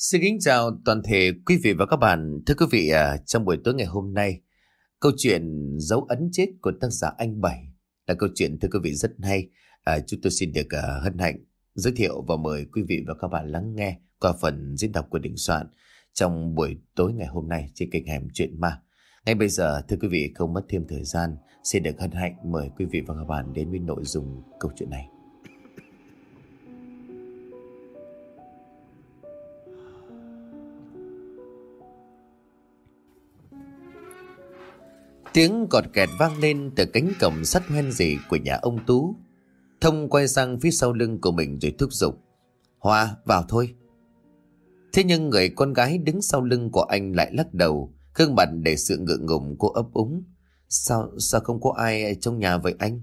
Xin kính chào toàn thể quý vị và các bạn. Thưa quý vị, à, trong buổi tối ngày hôm nay, câu chuyện dấu ấn chết của tác giả Anh Bảy là câu chuyện thưa quý vị rất hay. À, chúng tôi xin được uh, hân hạnh giới thiệu và mời quý vị và các bạn lắng nghe qua phần diễn đọc của Đình Soạn trong buổi tối ngày hôm nay trên kênh Hẻm Chuyện Ma. Ngay bây giờ, thưa quý vị, không mất thêm thời gian, xin được hân hạnh mời quý vị và các bạn đến với nội dung câu chuyện này. Tiếng cọt kẹt vang lên từ cánh cổng sắt hoen dị của nhà ông Tú. Thông quay sang phía sau lưng của mình rồi thúc giục. Hoa, vào thôi. Thế nhưng người con gái đứng sau lưng của anh lại lắc đầu, gương mặt để sự ngượng ngùng cô ấp úng. Sao, sao không có ai trong nhà vậy anh?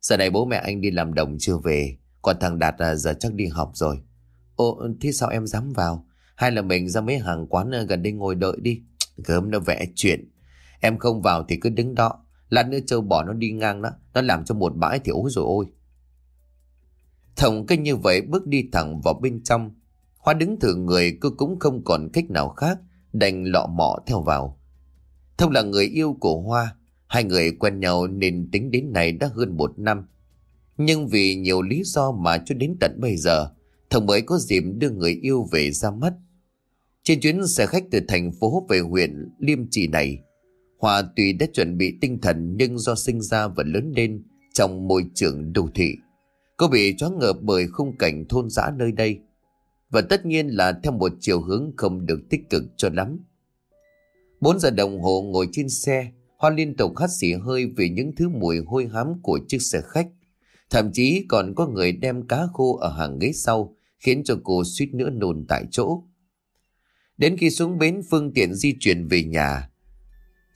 Giờ này bố mẹ anh đi làm đồng chưa về, còn thằng Đạt à, giờ chắc đi học rồi. Ồ, thế sao em dám vào? Hay là mình ra mấy hàng quán gần đây ngồi đợi đi? Gớm nó vẽ chuyện. Em không vào thì cứ đứng đó. Lát nữa châu bò nó đi ngang đó. Nó làm cho một bãi thì ố rồi ôi. Thồng cái như vậy bước đi thẳng vào bên trong. Hoa đứng thử người cứ cũng không còn cách nào khác. Đành lọ mọ theo vào. Thông là người yêu của Hoa. Hai người quen nhau nên tính đến này đã hơn một năm. Nhưng vì nhiều lý do mà cho đến tận bây giờ, Thông mới có dịp đưa người yêu về ra mắt. Trên chuyến xe khách từ thành phố về huyện Liêm Trì này, Hòa tuy đã chuẩn bị tinh thần nhưng do sinh ra và lớn lên trong môi trường đô thị. Cô bị choáng ngợp bởi khung cảnh thôn dã nơi đây. Và tất nhiên là theo một chiều hướng không được tích cực cho lắm. Bốn giờ đồng hồ ngồi trên xe, Hoa liên tục hắt xì hơi vì những thứ mùi hôi hám của chiếc xe khách. Thậm chí còn có người đem cá khô ở hàng ghế sau, khiến cho cô suýt nữa nôn tại chỗ. Đến khi xuống bến phương tiện di chuyển về nhà,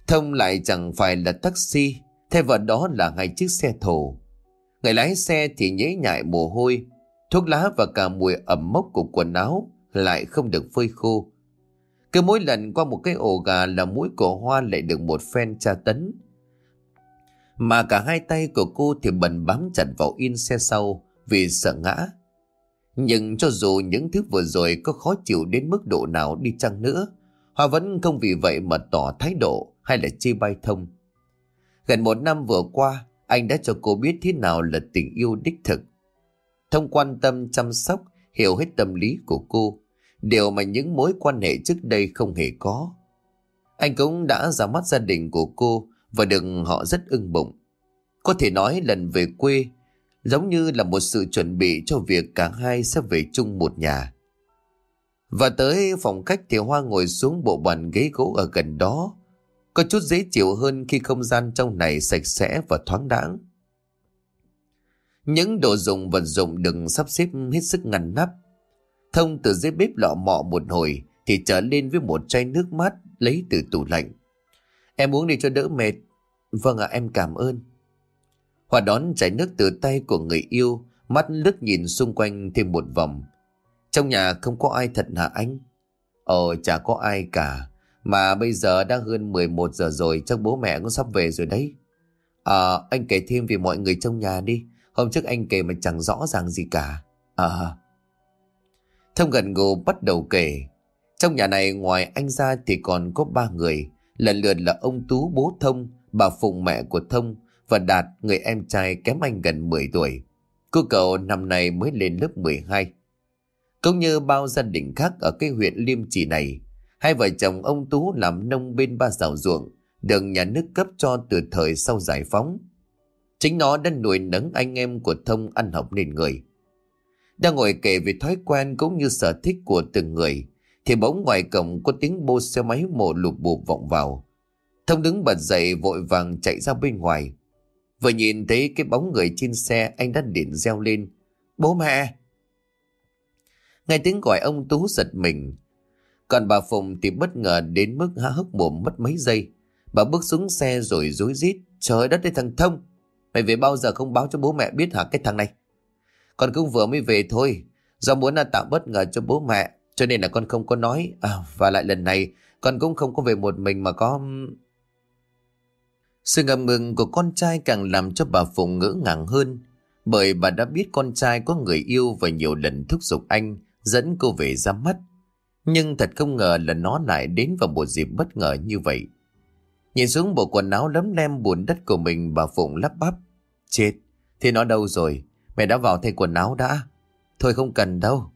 Thông lại chẳng phải là taxi, thay vào đó là hai chiếc xe thổ. Người lái xe thì nhễ nhại mồ hôi, thuốc lá và cả mùi ẩm mốc của quần áo lại không được phơi khô. Cứ mỗi lần qua một cái ổ gà là mũi của Hoa lại được một phen tra tấn. Mà cả hai tay của cô thì bần bám chặt vào in xe sau vì sợ ngã. Nhưng cho dù những thứ vừa rồi có khó chịu đến mức độ nào đi chăng nữa, Hoa vẫn không vì vậy mà tỏ thái độ hay là chi bay thông. Gần một năm vừa qua, anh đã cho cô biết thế nào là tình yêu đích thực. Thông quan tâm chăm sóc, hiểu hết tâm lý của cô, điều mà những mối quan hệ trước đây không hề có. Anh cũng đã ra mắt gia đình của cô và được họ rất ưng bụng. Có thể nói lần về quê giống như là một sự chuẩn bị cho việc cả hai sẽ về chung một nhà. Và tới phòng khách thì Hoa ngồi xuống bộ bàn ghế gỗ ở gần đó có chút dễ chịu hơn khi không gian trong này sạch sẽ và thoáng đãng. Những đồ dùng vật dụng đừng sắp xếp hết sức ngăn nắp. Thông từ dưới bếp lọ mọ một hồi thì trở lên với một chai nước mát lấy từ tủ lạnh. Em uống đi cho đỡ mệt. Vâng ạ em cảm ơn. Hòa đón chai nước từ tay của người yêu, mắt lướt nhìn xung quanh thêm một vòng. Trong nhà không có ai thật hả anh? Ồ chả có ai cả. Mà bây giờ đã hơn 11 giờ rồi chắc bố mẹ cũng sắp về rồi đấy. À, anh kể thêm về mọi người trong nhà đi. Hôm trước anh kể mà chẳng rõ ràng gì cả. À. Thông gần gù bắt đầu kể. Trong nhà này ngoài anh ra thì còn có ba người. Lần lượt là ông Tú bố Thông, bà Phụng mẹ của Thông và Đạt người em trai kém anh gần 10 tuổi. Cô cậu năm nay mới lên lớp 12. Cũng như bao gia đình khác ở cái huyện Liêm Trì này, Hai vợ chồng ông Tú làm nông bên ba rào ruộng, được nhà nước cấp cho từ thời sau giải phóng. Chính nó đã nuôi nấng anh em của Thông ăn học nên người. Đang ngồi kể về thói quen cũng như sở thích của từng người, thì bỗng ngoài cổng có tiếng bô xe máy mổ lụp bụp vọng vào. Thông đứng bật dậy vội vàng chạy ra bên ngoài. Vừa nhìn thấy cái bóng người trên xe anh đã điện reo lên. Bố mẹ! Nghe tiếng gọi ông Tú giật mình, còn bà Phụng thì bất ngờ đến mức há hốc mồm mất mấy giây. Bà bước xuống xe rồi rối rít. Trời đất ơi thằng Thông. Mày về bao giờ không báo cho bố mẹ biết hả cái thằng này? Con cũng vừa mới về thôi. Do muốn là tạo bất ngờ cho bố mẹ. Cho nên là con không có nói. À, và lại lần này con cũng không có về một mình mà có... Sự ngầm ngừng của con trai càng làm cho bà Phụng ngỡ ngàng hơn. Bởi bà đã biết con trai có người yêu và nhiều lần thúc giục anh dẫn cô về ra mắt. Nhưng thật không ngờ là nó lại đến vào một dịp bất ngờ như vậy. Nhìn xuống bộ quần áo lấm lem buồn đất của mình bà Phụng lắp bắp. Chết, thì nó đâu rồi? Mẹ đã vào thay quần áo đã. Thôi không cần đâu.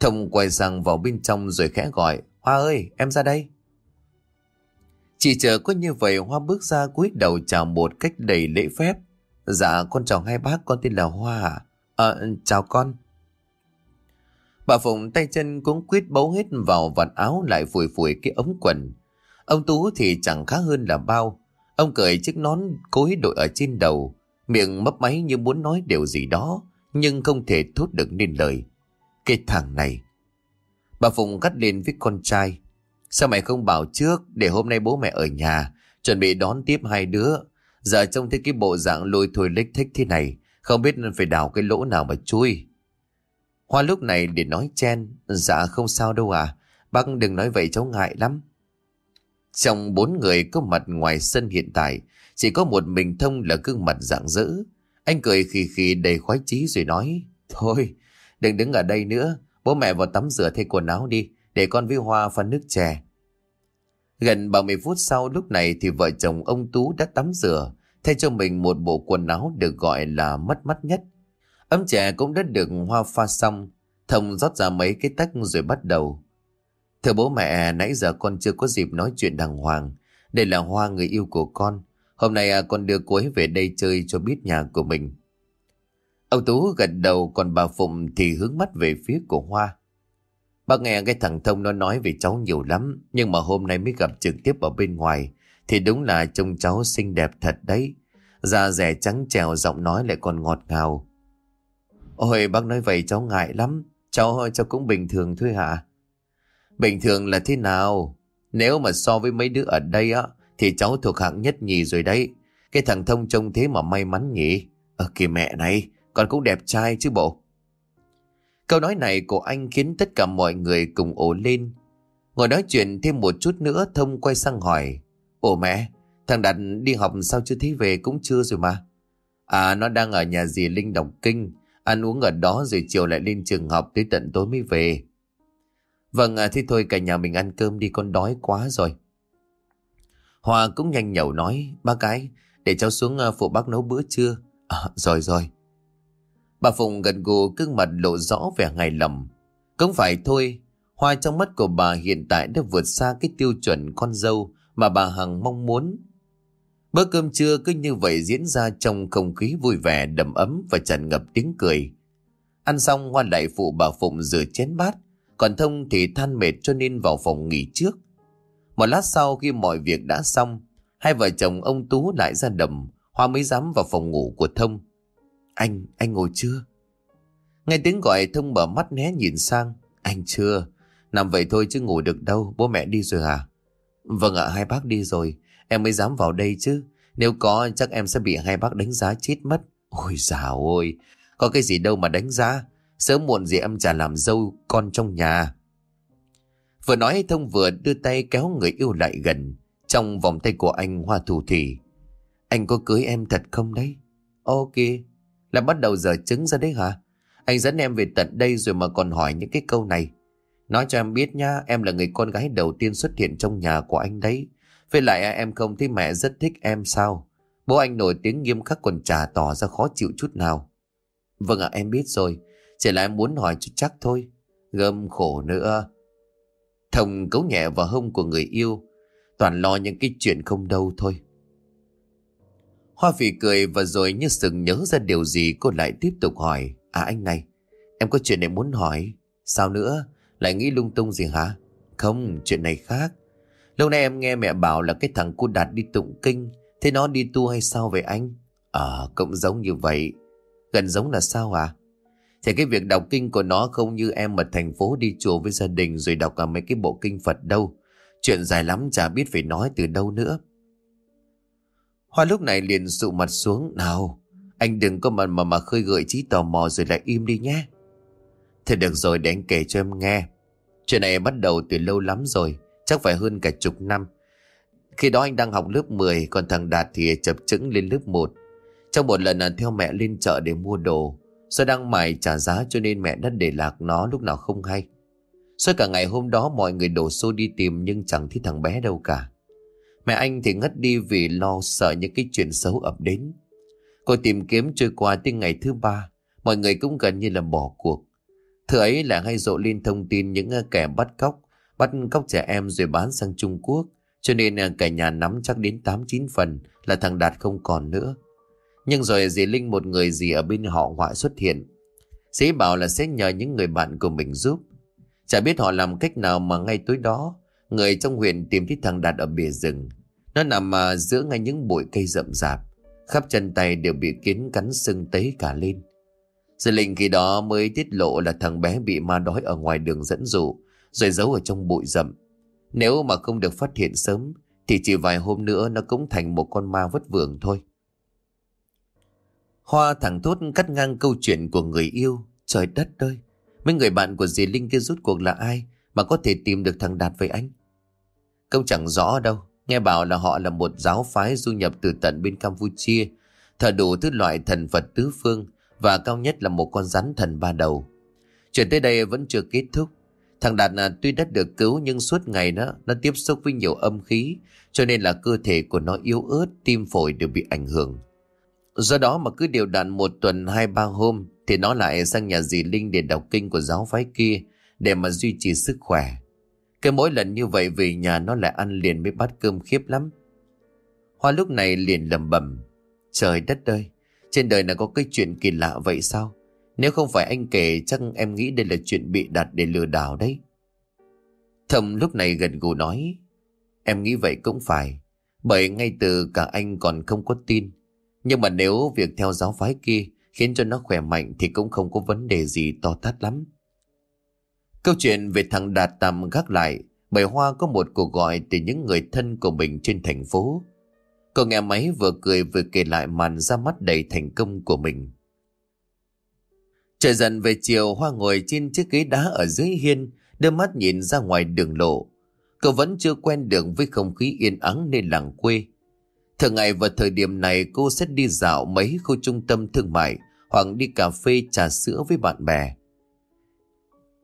Thông quay sang vào bên trong rồi khẽ gọi. Hoa ơi, em ra đây. Chỉ chờ có như vậy Hoa bước ra cúi đầu chào một cách đầy lễ phép. Dạ con chào hai bác con tên là Hoa à? À, chào con. Bà Phụng tay chân cũng quyết bấu hết vào vạt áo lại phủi phủi cái ống quần. Ông Tú thì chẳng khá hơn là bao. Ông cởi chiếc nón cối đội ở trên đầu, miệng mấp máy như muốn nói điều gì đó, nhưng không thể thốt được nên lời. Cái thằng này. Bà Phụng cắt lên với con trai. Sao mày không bảo trước để hôm nay bố mẹ ở nhà, chuẩn bị đón tiếp hai đứa. Giờ trông thấy cái bộ dạng lôi thôi lếch thích thế này, không biết nên phải đào cái lỗ nào mà chui. Hoa lúc này để nói chen, dạ không sao đâu à, bác đừng nói vậy cháu ngại lắm. Trong bốn người có mặt ngoài sân hiện tại, chỉ có một mình thông là gương mặt dạng dỡ. Anh cười khì khì đầy khoái chí rồi nói, Thôi, đừng đứng ở đây nữa, bố mẹ vào tắm rửa thay quần áo đi, để con với Hoa pha nước chè. Gần 30 phút sau lúc này thì vợ chồng ông Tú đã tắm rửa, thay cho mình một bộ quần áo được gọi là mất mắt nhất. Ấm trẻ cũng đã được Hoa pha xong, Thông rót ra mấy cái tách rồi bắt đầu. Thưa bố mẹ, nãy giờ con chưa có dịp nói chuyện đàng hoàng. Đây là Hoa người yêu của con. Hôm nay à, con đưa cô ấy về đây chơi cho biết nhà của mình. Ông Tú gật đầu còn bà Phụng thì hướng mắt về phía của Hoa. Bác nghe cái thằng Thông nó nói về cháu nhiều lắm, nhưng mà hôm nay mới gặp trực tiếp ở bên ngoài, thì đúng là trông cháu xinh đẹp thật đấy. Da rẻ trắng trèo giọng nói lại còn ngọt ngào. Ôi bác nói vậy cháu ngại lắm, cháu cháu cũng bình thường thôi hả? Bình thường là thế nào? Nếu mà so với mấy đứa ở đây á, thì cháu thuộc hạng nhất nhì rồi đấy. Cái thằng Thông trông thế mà may mắn nhỉ? Ờ kìa mẹ này, con cũng đẹp trai chứ bộ. Câu nói này của anh khiến tất cả mọi người cùng ổ lên. Ngồi nói chuyện thêm một chút nữa Thông quay sang hỏi. Ồ mẹ, thằng Đạt đi học sao chưa thấy về cũng chưa rồi mà. À nó đang ở nhà dì Linh đọc kinh. Ăn uống ở đó rồi chiều lại lên trường học tới tận tối mới về. Vâng, à, thế thôi cả nhà mình ăn cơm đi con đói quá rồi. Hòa cũng nhanh nhẩu nói, ba cái, để cháu xuống ờ, phụ bác nấu bữa trưa. À, rồi rồi. Bà Phụng gần gù cưng mặt lộ rõ vẻ ngày lầm. Cũng phải thôi, Hoa trong mắt của bà hiện tại đã vượt xa cái tiêu chuẩn con dâu mà bà Hằng mong muốn. Bữa cơm trưa cứ như vậy diễn ra trong không khí vui vẻ, đầm ấm và tràn ngập tiếng cười. Ăn xong Hoa lại phụ bà Phụng rửa chén bát, còn Thông thì than mệt cho nên vào phòng nghỉ trước. Một lát sau khi mọi việc đã xong, hai vợ chồng ông Tú lại ra đầm, Hoa mới dám vào phòng ngủ của Thông. Anh, anh ngồi chưa? Nghe tiếng gọi Thông mở mắt né nhìn sang. Anh chưa, nằm vậy thôi chứ ngủ được đâu, bố mẹ đi rồi à? Vâng ạ, hai bác đi rồi, em mới dám vào đây chứ. Nếu có chắc em sẽ bị hai bác đánh giá chết mất. Ôi dào ôi, có cái gì đâu mà đánh giá. Sớm muộn gì em chả làm dâu con trong nhà. Vừa nói Thông vừa đưa tay kéo người yêu lại gần. Trong vòng tay của anh hoa thủ thủy. Anh có cưới em thật không đấy? Ok, là bắt đầu giờ trứng ra đấy hả? Anh dẫn em về tận đây rồi mà còn hỏi những cái câu này. Nói cho em biết nha, em là người con gái đầu tiên xuất hiện trong nhà của anh đấy. Với lại em không thấy mẹ rất thích em sao? Bố anh nổi tiếng nghiêm khắc còn trả tỏ ra khó chịu chút nào. Vâng ạ em biết rồi, chỉ là em muốn hỏi chút chắc thôi. Gâm khổ nữa. Thông cấu nhẹ vào hông của người yêu. Toàn lo những cái chuyện không đâu thôi. Hoa phỉ cười và rồi như sừng nhớ ra điều gì cô lại tiếp tục hỏi. À anh này, em có chuyện này muốn hỏi. Sao nữa? Lại nghĩ lung tung gì hả? Không, chuyện này khác. Lâu nay em nghe mẹ bảo là cái thằng cô Đạt đi tụng kinh. Thế nó đi tu hay sao vậy anh? Ờ, cũng giống như vậy. Gần giống là sao à? Thì cái việc đọc kinh của nó không như em ở thành phố đi chùa với gia đình rồi đọc cả mấy cái bộ kinh Phật đâu. Chuyện dài lắm chả biết phải nói từ đâu nữa. Hoa lúc này liền sụ mặt xuống. Nào, anh đừng có mà mà, mà khơi gợi trí tò mò rồi lại im đi nhé. Thế được rồi để anh kể cho em nghe. Chuyện này bắt đầu từ lâu lắm rồi, chắc phải hơn cả chục năm. Khi đó anh đang học lớp 10, còn thằng Đạt thì chập chững lên lớp 1. Trong một lần ờ, theo mẹ lên chợ để mua đồ, do đang mải trả giá cho nên mẹ đã để lạc nó lúc nào không hay. Suốt cả ngày hôm đó mọi người đổ xô đi tìm nhưng chẳng thấy thằng bé đâu cả. Mẹ anh thì ngất đi vì lo sợ những cái chuyện xấu ập đến. Cô tìm kiếm trôi qua tới ngày thứ ba, mọi người cũng gần như là bỏ cuộc. Thứ ấy lại hay rộ lên thông tin những ờ, kẻ bắt cóc, bắt cóc trẻ em rồi bán sang Trung Quốc. Cho nên à, cả nhà nắm chắc đến 8-9 phần là thằng Đạt không còn nữa. Nhưng rồi dì Linh một người gì ở bên họ ngoại xuất hiện. sĩ bảo là sẽ nhờ những người bạn của mình giúp. Chả biết họ làm cách nào mà ngay tối đó, người trong huyện tìm thấy thằng Đạt ở bìa rừng. Nó nằm mà giữa ngay những bụi cây rậm rạp. Khắp chân tay đều bị kiến cắn sưng tấy cả lên. Dì Linh khi đó mới tiết lộ là thằng bé bị ma đói ở ngoài đường dẫn dụ, rồi giấu ở trong bụi rậm. Nếu mà không được phát hiện sớm, thì chỉ vài hôm nữa nó cũng thành một con ma vất vưởng thôi. Hoa thẳng thốt cắt ngang câu chuyện của người yêu. Trời đất ơi, mấy người bạn của dì Linh kia rút cuộc là ai mà có thể tìm được thằng Đạt với anh? Câu chẳng rõ đâu. Nghe bảo là họ là một giáo phái du nhập từ tận bên Campuchia, thờ đủ thứ loại thần Phật tứ phương và cao nhất là một con rắn thần ba đầu. Chuyện tới đây vẫn chưa kết thúc. Thằng Đạt à, tuy đã được cứu nhưng suốt ngày nó nó tiếp xúc với nhiều âm khí cho nên là cơ thể của nó yếu ớt, tim phổi đều bị ảnh hưởng. Do đó mà cứ điều đặn một tuần hai ba hôm thì nó lại sang nhà dì Linh để đọc kinh của giáo phái kia để mà duy trì sức khỏe. Cái mỗi lần như vậy về nhà nó lại ăn liền mấy bát cơm khiếp lắm. Hoa lúc này liền lầm bầm. Trời đất ơi, trên đời này có cái chuyện kỳ lạ vậy sao? Nếu không phải anh kể, chắc em nghĩ đây là chuyện bị đặt để lừa đảo đấy. Thầm lúc này gần gù nói. Em nghĩ vậy cũng phải. Bởi ngay từ cả anh còn không có tin. Nhưng mà nếu việc theo giáo phái kia khiến cho nó khỏe mạnh thì cũng không có vấn đề gì to tát lắm. Câu chuyện về thằng Đạt tạm gác lại, bởi Hoa có một cuộc gọi từ những người thân của mình trên thành phố. Cô nghe máy vừa cười vừa kể lại màn ra mắt đầy thành công của mình. Trời dần về chiều Hoa ngồi trên chiếc ghế đá ở dưới hiên đưa mắt nhìn ra ngoài đường lộ. Cậu vẫn chưa quen được với không khí yên ắng nên làng quê. Thường ngày vào thời điểm này cô sẽ đi dạo mấy khu trung tâm thương mại hoặc đi cà phê trà sữa với bạn bè.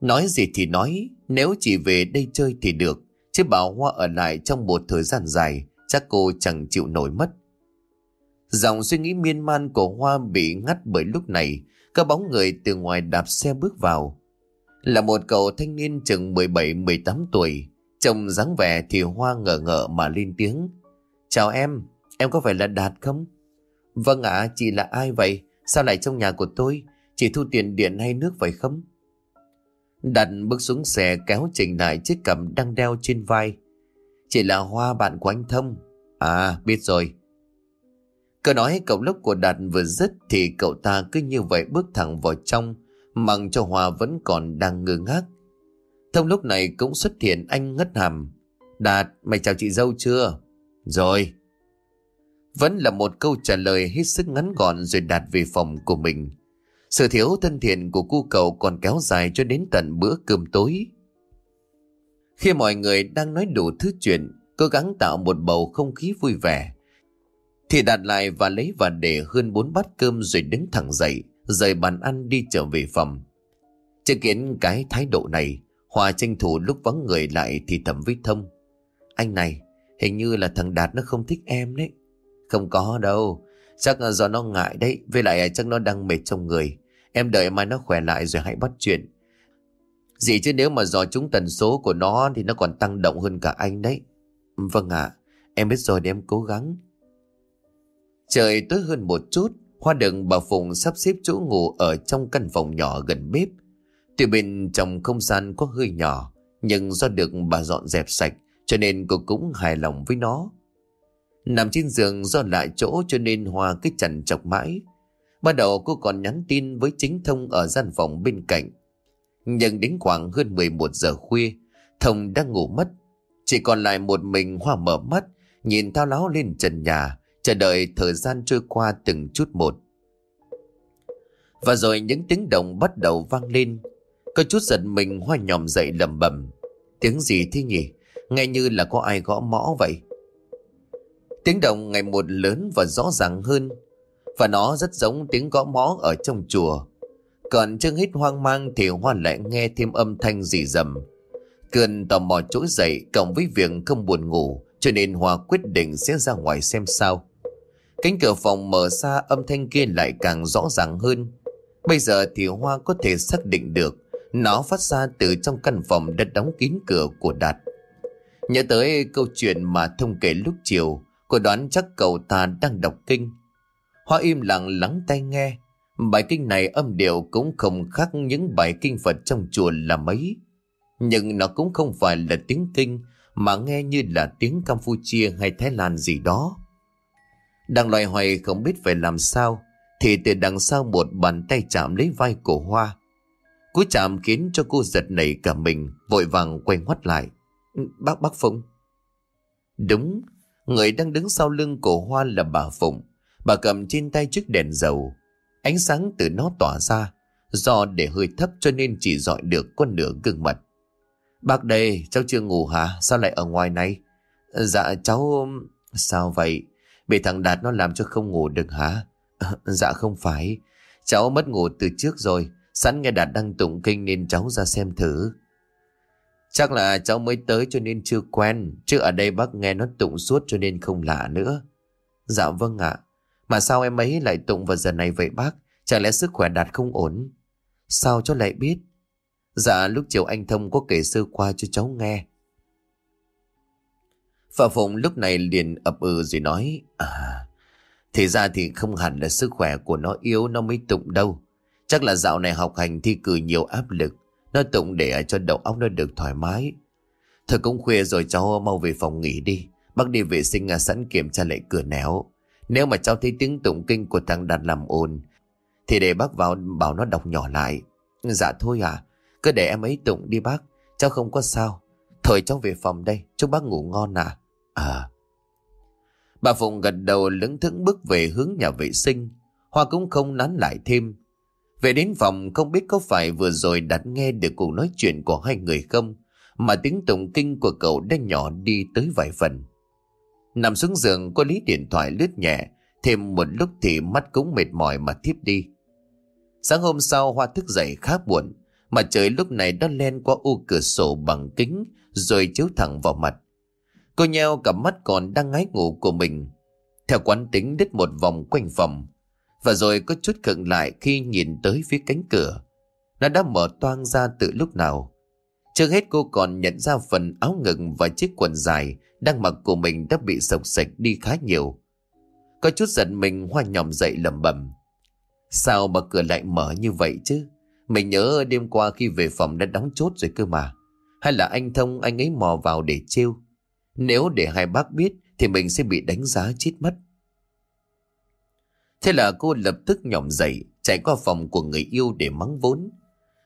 Nói gì thì nói, nếu chỉ về đây chơi thì được, chứ bảo Hoa ở lại trong một thời gian dài, chắc cô chẳng chịu nổi mất. Dòng suy nghĩ miên man của Hoa bị ngắt bởi lúc này, có bóng người từ ngoài đạp xe bước vào. Là một cậu thanh niên chừng 17-18 tuổi, trông dáng vẻ thì Hoa ngờ ngợ mà lên tiếng. Chào em, em có phải là Đạt không? Vâng ạ, chị là ai vậy? Sao lại trong nhà của tôi? Chị thu tiền điện hay nước vậy không? Đạt bước xuống xe kéo chỉnh lại chiếc cầm đang đeo trên vai. Chị là Hoa bạn của anh Thông. À, biết rồi. Câu nói cậu lốc của Đạt vừa dứt thì cậu ta cứ như vậy bước thẳng vào trong, mặc cho hòa vẫn còn đang ngơ ngác. Thông lúc này cũng xuất hiện anh ngất hàm. Đạt, mày chào chị dâu chưa? Rồi. Vẫn là một câu trả lời hết sức ngắn gọn rồi Đạt về phòng của mình. Sự thiếu thân thiện của cu cậu còn kéo dài cho đến tận bữa cơm tối. Khi mọi người đang nói đủ thứ chuyện, cố gắng tạo một bầu không khí vui vẻ, thì đặt lại và lấy và để hơn bốn bát cơm rồi đứng thẳng dậy, rời bàn ăn đi trở về phòng. Chứng kiến cái thái độ này, Hòa tranh thủ lúc vắng người lại thì thầm với Thông. Anh này, hình như là thằng Đạt nó không thích em đấy. Không có đâu, chắc là do nó ngại đấy, với lại chắc nó đang mệt trong người. Em đợi mai nó khỏe lại rồi hãy bắt chuyện. Gì chứ nếu mà do chúng tần số của nó thì nó còn tăng động hơn cả anh đấy. Vâng ạ, em biết rồi để em cố gắng. Trời tối hơn một chút, Hoa đừng bà Phụng sắp xếp chỗ ngủ ở trong căn phòng nhỏ gần bếp. Từ bên trong không gian có hơi nhỏ, nhưng do được bà dọn dẹp sạch, cho nên cô cũng hài lòng với nó. Nằm trên giường do lại chỗ cho nên Hoa cứ chằn chọc mãi. Ban đầu cô còn nhắn tin với chính thông ở gian phòng bên cạnh. Nhưng đến khoảng hơn 11 giờ khuya, Thông đang ngủ mất. Chỉ còn lại một mình Hoa mở mắt, nhìn thao láo lên trần nhà, chờ đợi thời gian trôi qua từng chút một. Và rồi những tiếng động bắt đầu vang lên. Có chút giật mình Hoa nhòm dậy lầm bầm. Tiếng gì thế nhỉ? Nghe như là có ai gõ mõ vậy. Tiếng động ngày một lớn và rõ ràng hơn và nó rất giống tiếng gõ mõ ở trong chùa. Còn chưa hít hoang mang thì Hoa lại nghe thêm âm thanh rì rầm. Cơn tò mò trỗi dậy cộng với việc không buồn ngủ, cho nên Hoa quyết định sẽ ra ngoài xem sao. Cánh cửa phòng mở ra âm thanh kia lại càng rõ ràng hơn. Bây giờ thì Hoa có thể xác định được nó phát ra từ trong căn phòng đã đóng kín cửa của Đạt. Nhớ tới câu chuyện mà thông kể lúc chiều, cô đoán chắc cậu ta đang đọc kinh. Hoa im lặng lắng tai nghe. Bài kinh này âm điệu cũng không khác những bài kinh Phật trong chùa là mấy. Nhưng nó cũng không phải là tiếng kinh mà nghe như là tiếng Campuchia hay Thái Lan gì đó. Đang loay hoay không biết phải làm sao thì từ đằng sau một bàn tay chạm lấy vai của Hoa. Cú chạm khiến cho cô giật nảy cả mình vội vàng quay ngoắt lại. Ừ, bác bác Phụng. Đúng, người đang đứng sau lưng cổ Hoa là bà Phụng. Bà cầm trên tay chiếc đèn dầu. Ánh sáng từ nó tỏa ra. Do để hơi thấp cho nên chỉ dọi được con nửa gương mặt. Bác đây, cháu chưa ngủ hả? Sao lại ở ngoài này? Dạ cháu... Sao vậy? Bị thằng Đạt nó làm cho không ngủ được hả? dạ không phải. Cháu mất ngủ từ trước rồi. Sẵn nghe Đạt đang tụng kinh nên cháu ra xem thử. Chắc là cháu mới tới cho nên chưa quen. Chứ ở đây bác nghe nó tụng suốt cho nên không lạ nữa. Dạ vâng ạ. Mà sao em ấy lại tụng vào giờ này vậy bác? Chả lẽ sức khỏe Đạt không ổn? Sao cháu lại biết? Dạ lúc chiều anh Thông có kể sơ qua cho cháu nghe. Phà Phụng lúc này liền ập ừ rồi nói À Thì ra thì không hẳn là sức khỏe của nó yếu, nó mới tụng đâu. Chắc là dạo này học hành thi cử nhiều áp lực, Nó tụng để cho đầu óc nó được thoải mái. Thôi cũng khuya rồi, cháu mau về phòng nghỉ đi. Bác đi vệ sinh à, sẵn kiểm tra lại cửa néo Nếu mà cháu thấy tiếng tụng kinh của thằng Đạt làm ồn, Thì để bác vào, bảo nó đọc nhỏ lại. Dạ thôi à Cứ để em ấy tụng đi bác, Cháu không có sao. Thôi cháu về phòng đây, Chúc bác ngủ ngon à. À. Bà Phụng gật đầu lững thững bước về hướng nhà vệ sinh. Hoa cũng không nán lại thêm. Về đến phòng, không biết có phải vừa rồi đặt nghe được cuộc nói chuyện của hai người không, Mà tiếng tụng kinh của cậu đã nhỏ đi tới vài phần. Nằm xuống giường, cô lấy điện thoại lướt nhẹ. Thêm một lúc thì mắt cũng mệt mỏi mà thiếp đi. Sáng hôm sau, Hoa thức dậy khá buồn, Mà trời lúc này đã len qua ô cửa sổ bằng kính, Rồi chiếu thẳng vào mặt. Cô nheo cả mắt còn đang ngái ngủ của mình Theo quán tính đứt một vòng quanh phòng, và rồi có chút khựng lại khi nhìn tới phía cánh cửa. Nó đã mở toang ra từ lúc nào. Trước hết cô còn nhận ra phần áo ngực và chiếc quần dài đang mặc của mình đã bị sộc sạch đi khá nhiều. Có chút giận mình hoa nhòm dậy lầm bầm. Sao mà cửa lại mở như vậy chứ? Mình nhớ đêm qua khi về phòng đã đóng chốt rồi cơ mà. Hay là anh Thông, anh ấy mò vào để trêu? Nếu để hai bác biết thì mình sẽ bị đánh giá chết mất. Thế là cô lập tức nhỏm dậy, chạy qua phòng của người yêu để mắng vốn.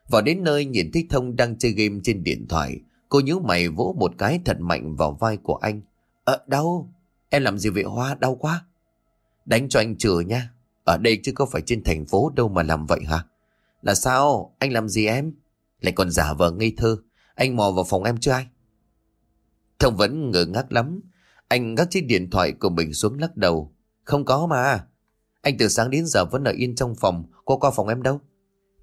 Vào đến nơi nhìn thấy Thông đang chơi game trên điện thoại, cô nhíu mày vỗ một cái thật mạnh vào vai của anh. Ờ, đau, em làm gì vậy Hoa, đau quá. Đánh cho anh chừa nha, ở đây chứ có phải trên thành phố đâu mà làm vậy hả? Là sao, anh làm gì em? Lại còn giả vờ ngây thơ, anh mò vào phòng em chưa ai? Thông vẫn ngờ ngác lắm, anh gác chiếc điện thoại của mình xuống lắc đầu. Không có mà, anh từ sáng đến giờ vẫn ở yên trong phòng. Có qua phòng em đâu?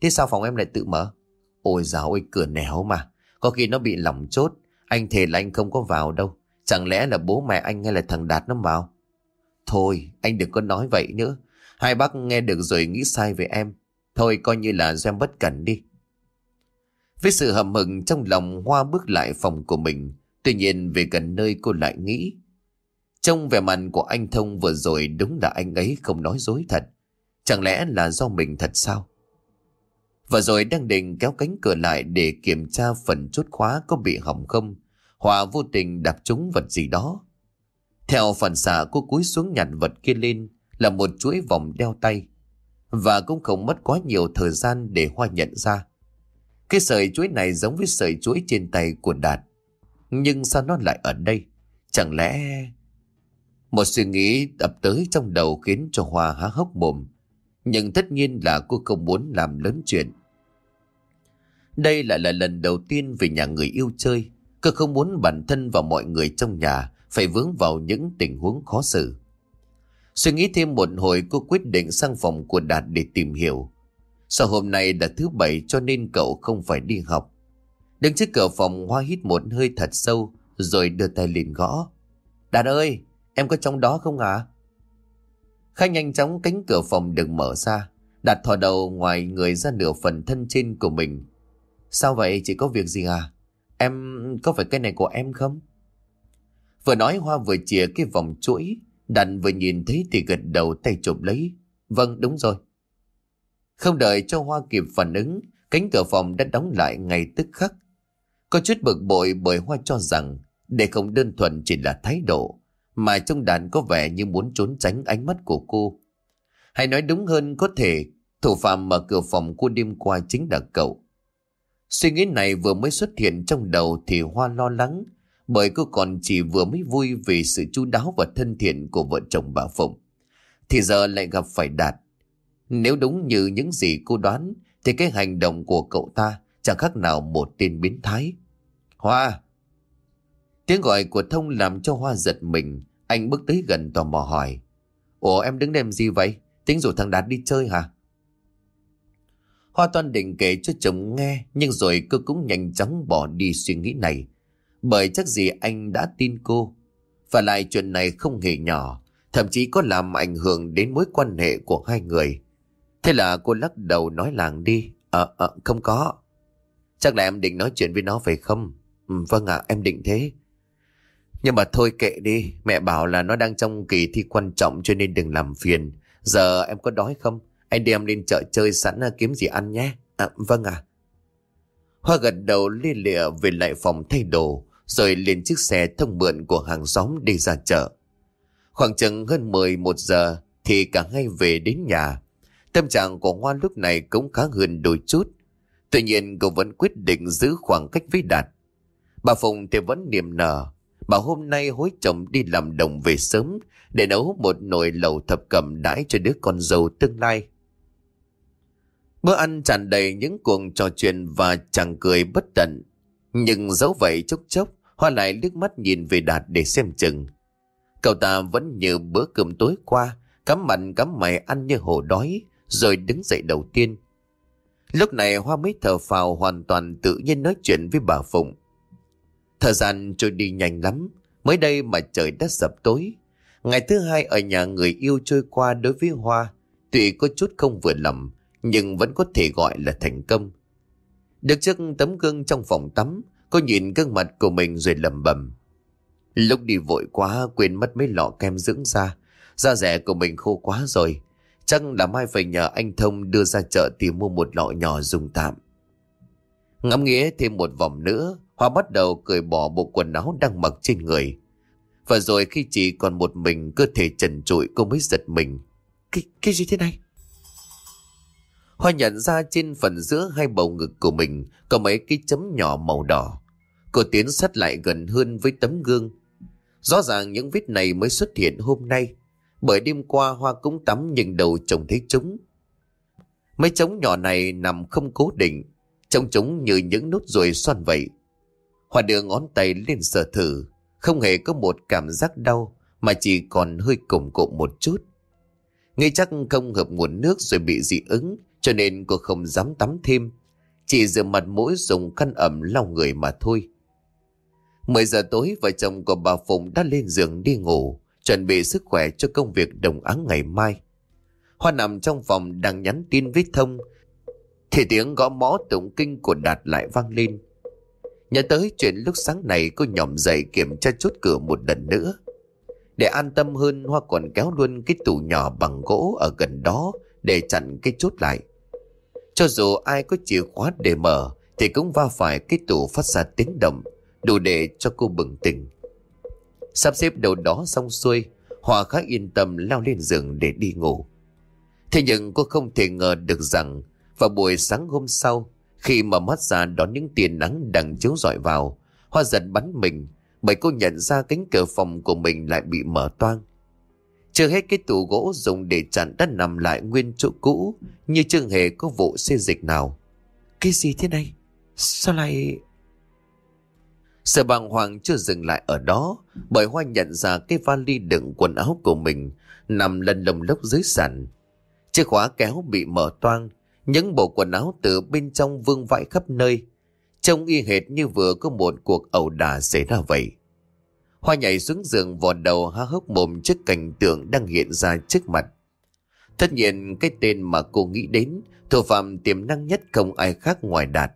Thế sao phòng em lại tự mở? Ôi dào ơi cửa néo mà. Có khi nó bị lỏng chốt. Anh thề là anh không có vào đâu. Chẳng lẽ là bố mẹ anh hay là thằng Đạt nó vào? Thôi anh đừng có nói vậy nữa. Hai bác nghe được rồi nghĩ sai về em. Thôi coi như là do em bất cẩn đi. Với sự hầm hực trong lòng Hoa bước lại phòng của mình. Tuy nhiên về gần nơi cô lại nghĩ, trong vẻ mặt của anh Thông vừa rồi đúng là anh ấy không nói dối thật. Chẳng lẽ là do mình thật sao? Và rồi đang định kéo cánh cửa lại để kiểm tra phần chốt khóa có bị hỏng không. Hòa vô tình đạp trúng vật gì đó. Theo phản xạ cô cúi xuống nhặt vật kia lên, là một chuỗi vòng đeo tay. Và cũng không mất quá nhiều thời gian để Hoa nhận ra. Cái sợi chuỗi này giống với sợi chuỗi trên tay của Đạt. Nhưng sao nó lại ở đây? Chẳng lẽ... Một suy nghĩ ập tới trong đầu khiến cho Hoa há hốc mồm. Nhưng tất nhiên là cô không muốn làm lớn chuyện. Đây lại là lần đầu tiên về nhà người yêu chơi. Cô không muốn bản thân và mọi người trong nhà phải vướng vào những tình huống khó xử. Suy nghĩ thêm một hồi, cô quyết định sang phòng của Đạt để tìm hiểu. Sau hôm nay là thứ bảy cho nên cậu không phải đi học. Đứng trước cửa phòng Hoa hít một hơi thật sâu, Rồi đưa tay lên gõ. Đạt ơi, em có trong đó không ạ? À? Khanh nhanh chóng cánh cửa phòng được mở ra. Đạt thò đầu ngoài người ra nửa phần thân trên của mình. Sao vậy chỉ có việc gì à? Em, có phải cái này của em không? Vừa nói Hoa vừa chìa cái vòng chuỗi. Đạt vừa nhìn thấy thì gật đầu tay chụp lấy. Vâng đúng rồi. Không đợi cho Hoa kịp phản ứng, Cánh cửa phòng đã đóng lại ngay tức khắc. Có chút bực bội bởi Hoa cho rằng Để không đơn thuần chỉ là thái độ, Mà trong đàn có vẻ như muốn trốn tránh ánh mắt của cô Hay nói đúng hơn, có thể Thủ phạm mở cửa phòng cô đêm qua chính là cậu Suy nghĩ này vừa mới xuất hiện trong đầu thì Hoa lo lắng, bởi cô còn chỉ vừa mới vui vì sự chu đáo và thân thiện của vợ chồng bà Phụng. Thì giờ lại gặp phải Đạt. Nếu đúng như những gì cô đoán, thì cái hành động của cậu ta chẳng khác nào một tên biến thái. Hoa! Tiếng gọi của Thông làm cho Hoa giật mình. Anh bước tới gần tò mò hỏi. Ủa em đứng đêm gì vậy? Tính rủ thằng Đạt đi chơi hả? Hoa toan định kể cho chồng nghe nhưng rồi cô cũng nhanh chóng bỏ đi suy nghĩ này. Bởi chắc gì anh đã tin cô. Và lại chuyện này không hề nhỏ, thậm chí có làm ảnh hưởng đến mối quan hệ của hai người. Thế là cô lắc đầu nói làng đi. Ờ, à, không có. Chắc là em định nói chuyện với nó phải không? Ừ, vâng ạ, em định thế. Nhưng mà thôi kệ đi, mẹ bảo là nó đang trong kỳ thi quan trọng cho nên đừng làm phiền. Giờ em có đói không? Anh đem lên chợ chơi sẵn à, kiếm gì ăn nhé. À, vâng ạ. Hoa gật đầu lia lịa về lại phòng thay đồ, rồi lên chiếc xe thông mượn của hàng xóm đi ra chợ. Khoảng chừng hơn 11 giờ thì cả hai về đến nhà. Tâm trạng của Hoa lúc này cũng khá hơn đôi chút. Tuy nhiên cô vẫn quyết định giữ khoảng cách với Đạt. Bà Phùng thì vẫn niềm nở. Bà hôm nay hối chồng đi làm đồng về sớm để nấu một nồi lẩu thập cẩm đãi cho đứa con dâu tương lai. Bữa ăn tràn đầy những cuộc trò chuyện và chẳng cười bất tận. Nhưng dẫu vậy chốc chốc, Hoa lại liếc mắt nhìn về Đạt để xem chừng. Cậu ta vẫn như bữa cơm tối qua, cắm mặt cắm mày ăn như hổ đói, rồi đứng dậy đầu tiên. Lúc này Hoa mới thở phào hoàn toàn tự nhiên nói chuyện với bà Phụng. Thời gian trôi đi nhanh lắm, mới đây mà trời đã sập tối. Ngày thứ hai ở nhà người yêu trôi qua đối với Hoa, tuy có chút không vừa lòng, nhưng vẫn có thể gọi là thành công. Được trước tấm gương trong phòng tắm, cô nhìn gương mặt của mình rồi lầm bầm. Lúc đi vội quá quên mất mấy lọ kem dưỡng da, da rẻ của mình khô quá rồi. Chắc là mai phải nhờ anh Thông đưa ra chợ tìm mua một lọ nhỏ dùng tạm. Ngắm nghĩa thêm một vòng nữa, Hoa bắt đầu cởi bỏ bộ quần áo đang mặc trên người. Và rồi khi chỉ còn một mình cơ thể trần trụi cô mới giật mình. Cái, cái gì thế này? Hoa nhận ra trên phần giữa hai bầu ngực của mình có mấy cái chấm nhỏ màu đỏ. Cô tiến sát lại gần hơn với tấm gương. Rõ ràng những vết này mới xuất hiện hôm nay. Bởi đêm qua Hoa cũng tắm nhưng đầu trông thấy chúng. Mấy trống nhỏ này nằm không cố định. Trông chúng như những nút ruồi xoăn vậy. Hoa đưa ngón tay lên sờ thử. Không hề có một cảm giác đau, mà chỉ còn hơi củng cộm một chút. Nghĩ chắc không hợp nguồn nước rồi bị dị ứng, cho nên cô không dám tắm thêm Chỉ rửa mặt mũi dùng khăn ẩm lau người mà thôi 10 giờ tối, vợ chồng của bà Phụng đã lên giường đi ngủ Chuẩn bị sức khỏe cho công việc đồng áng ngày mai Hoa nằm trong phòng đang nhắn tin với Thông Thì tiếng gõ mõ tụng kinh của Đạt lại vang lên Nhớ tới chuyện lúc sáng này cô nhỏm dậy kiểm tra chốt cửa một lần nữa Để an tâm hơn, Hoa còn kéo luôn cái tủ nhỏ bằng gỗ ở gần đó để chặn cái chốt lại. Cho dù ai có chìa khóa để mở, thì cũng va phải cái tủ phát ra tiếng động, đủ để cho cô bừng tỉnh. Sắp xếp đầu đó xong xuôi, Hòa khá yên tâm lao lên giường để đi ngủ. Thế nhưng cô không thể ngờ được rằng vào buổi sáng hôm sau, khi mà mắt ra đón những tia nắng đang chiếu rọi vào, Hoa giật bắn mình bởi cô nhận ra cánh cửa phòng của mình lại bị mở toang. Chưa hết cái tủ gỗ dùng để chặn đã nằm lại nguyên chỗ cũ như chưa hề có vụ xê dịch nào. Cái gì thế này? Sao lại... Sợ bàng hoàng chưa dừng lại ở đó, bởi Hoa nhận ra cái vali đựng quần áo của mình nằm lần lồng lốc dưới sàn. Chiếc khóa kéo bị mở toang, những bộ quần áo từ bên trong vương vãi khắp nơi. Trông y hệt như vừa có một cuộc ẩu đả xảy ra vậy. Hoa nhảy xuống giường vò đầu há hốc mồm trước cảnh tượng đang hiện ra trước mặt. Tất nhiên, cái tên mà cô nghĩ đến, thủ phạm tiềm năng nhất không ai khác ngoài Đạt.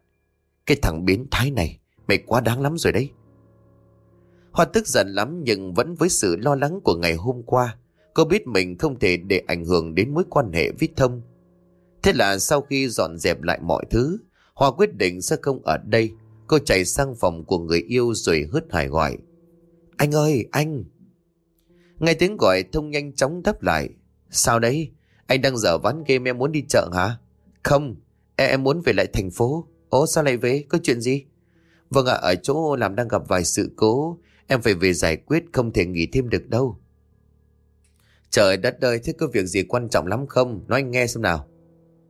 Cái thằng biến thái này mày quá đáng lắm rồi đấy. Hoa tức giận lắm nhưng vẫn với sự lo lắng của ngày hôm qua. Cô biết mình không thể để ảnh hưởng đến mối quan hệ với Thông. Thế là sau khi dọn dẹp lại mọi thứ, Hoa quyết định sẽ không ở đây. Cô chạy sang phòng của người yêu rồi hớt hải gọi. Anh ơi, anh! nghe tiếng gọi Thông nhanh chóng đáp lại. Sao đấy? Anh đang dở ván game em muốn đi chợ hả? Không, em, em muốn về lại thành phố. Ồ sao lại về? Có chuyện gì? Vâng ạ, ở chỗ làm đang gặp vài sự cố. Em phải về giải quyết không thể nghỉ thêm được đâu. Trời đất ơi, thế có việc gì quan trọng lắm không? Nói anh nghe xem nào.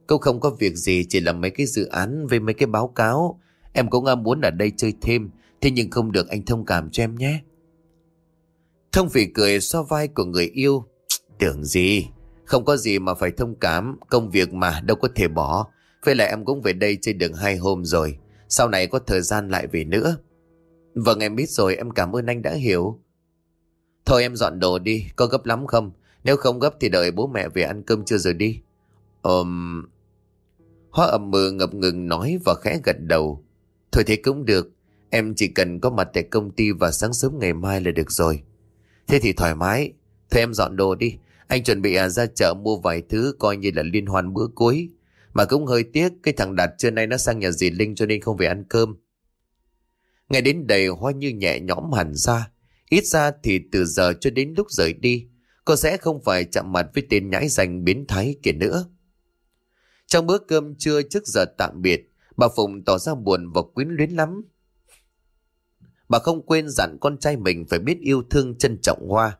câu không có việc gì, chỉ là mấy cái dự án với mấy cái báo cáo. Em cũng à, muốn ở đây chơi thêm, thế nhưng không được anh thông cảm cho em nhé. Thông phỉ cười so vai của người yêu. Tưởng gì? Không có gì mà phải thông cảm, công việc mà đâu có thể bỏ. Với lại em cũng về đây chơi được hai hôm rồi, sau này có thời gian lại về nữa. Vâng em biết rồi, em cảm ơn anh đã hiểu. Thôi em dọn đồ đi, có gấp lắm không? Nếu không gấp thì đợi bố mẹ về ăn cơm chưa rồi đi. Ờm... Hoa ẩm mơ ngập ngừng nói và khẽ gật đầu. Thôi thế cũng được, em chỉ cần có mặt tại công ty và sáng sớm ngày mai là được rồi. Thế thì thoải mái, thôi em dọn đồ đi. Anh chuẩn bị à, ra chợ mua vài thứ coi như là liên hoan bữa cuối. Mà cũng hơi tiếc cái thằng Đạt trưa nay nó sang nhà dì Linh cho nên không về ăn cơm. Ngày đến đây Hoa như nhẹ nhõm hẳn ra. Ít ra thì từ giờ cho đến lúc rời đi, cô sẽ không phải chạm mặt với tên nhãi danh biến thái kia nữa. Trong bữa cơm trưa trước giờ tạm biệt, bà Phụng tỏ ra buồn và quyến luyến lắm. Bà không quên dặn con trai mình phải biết yêu thương trân trọng Hoa.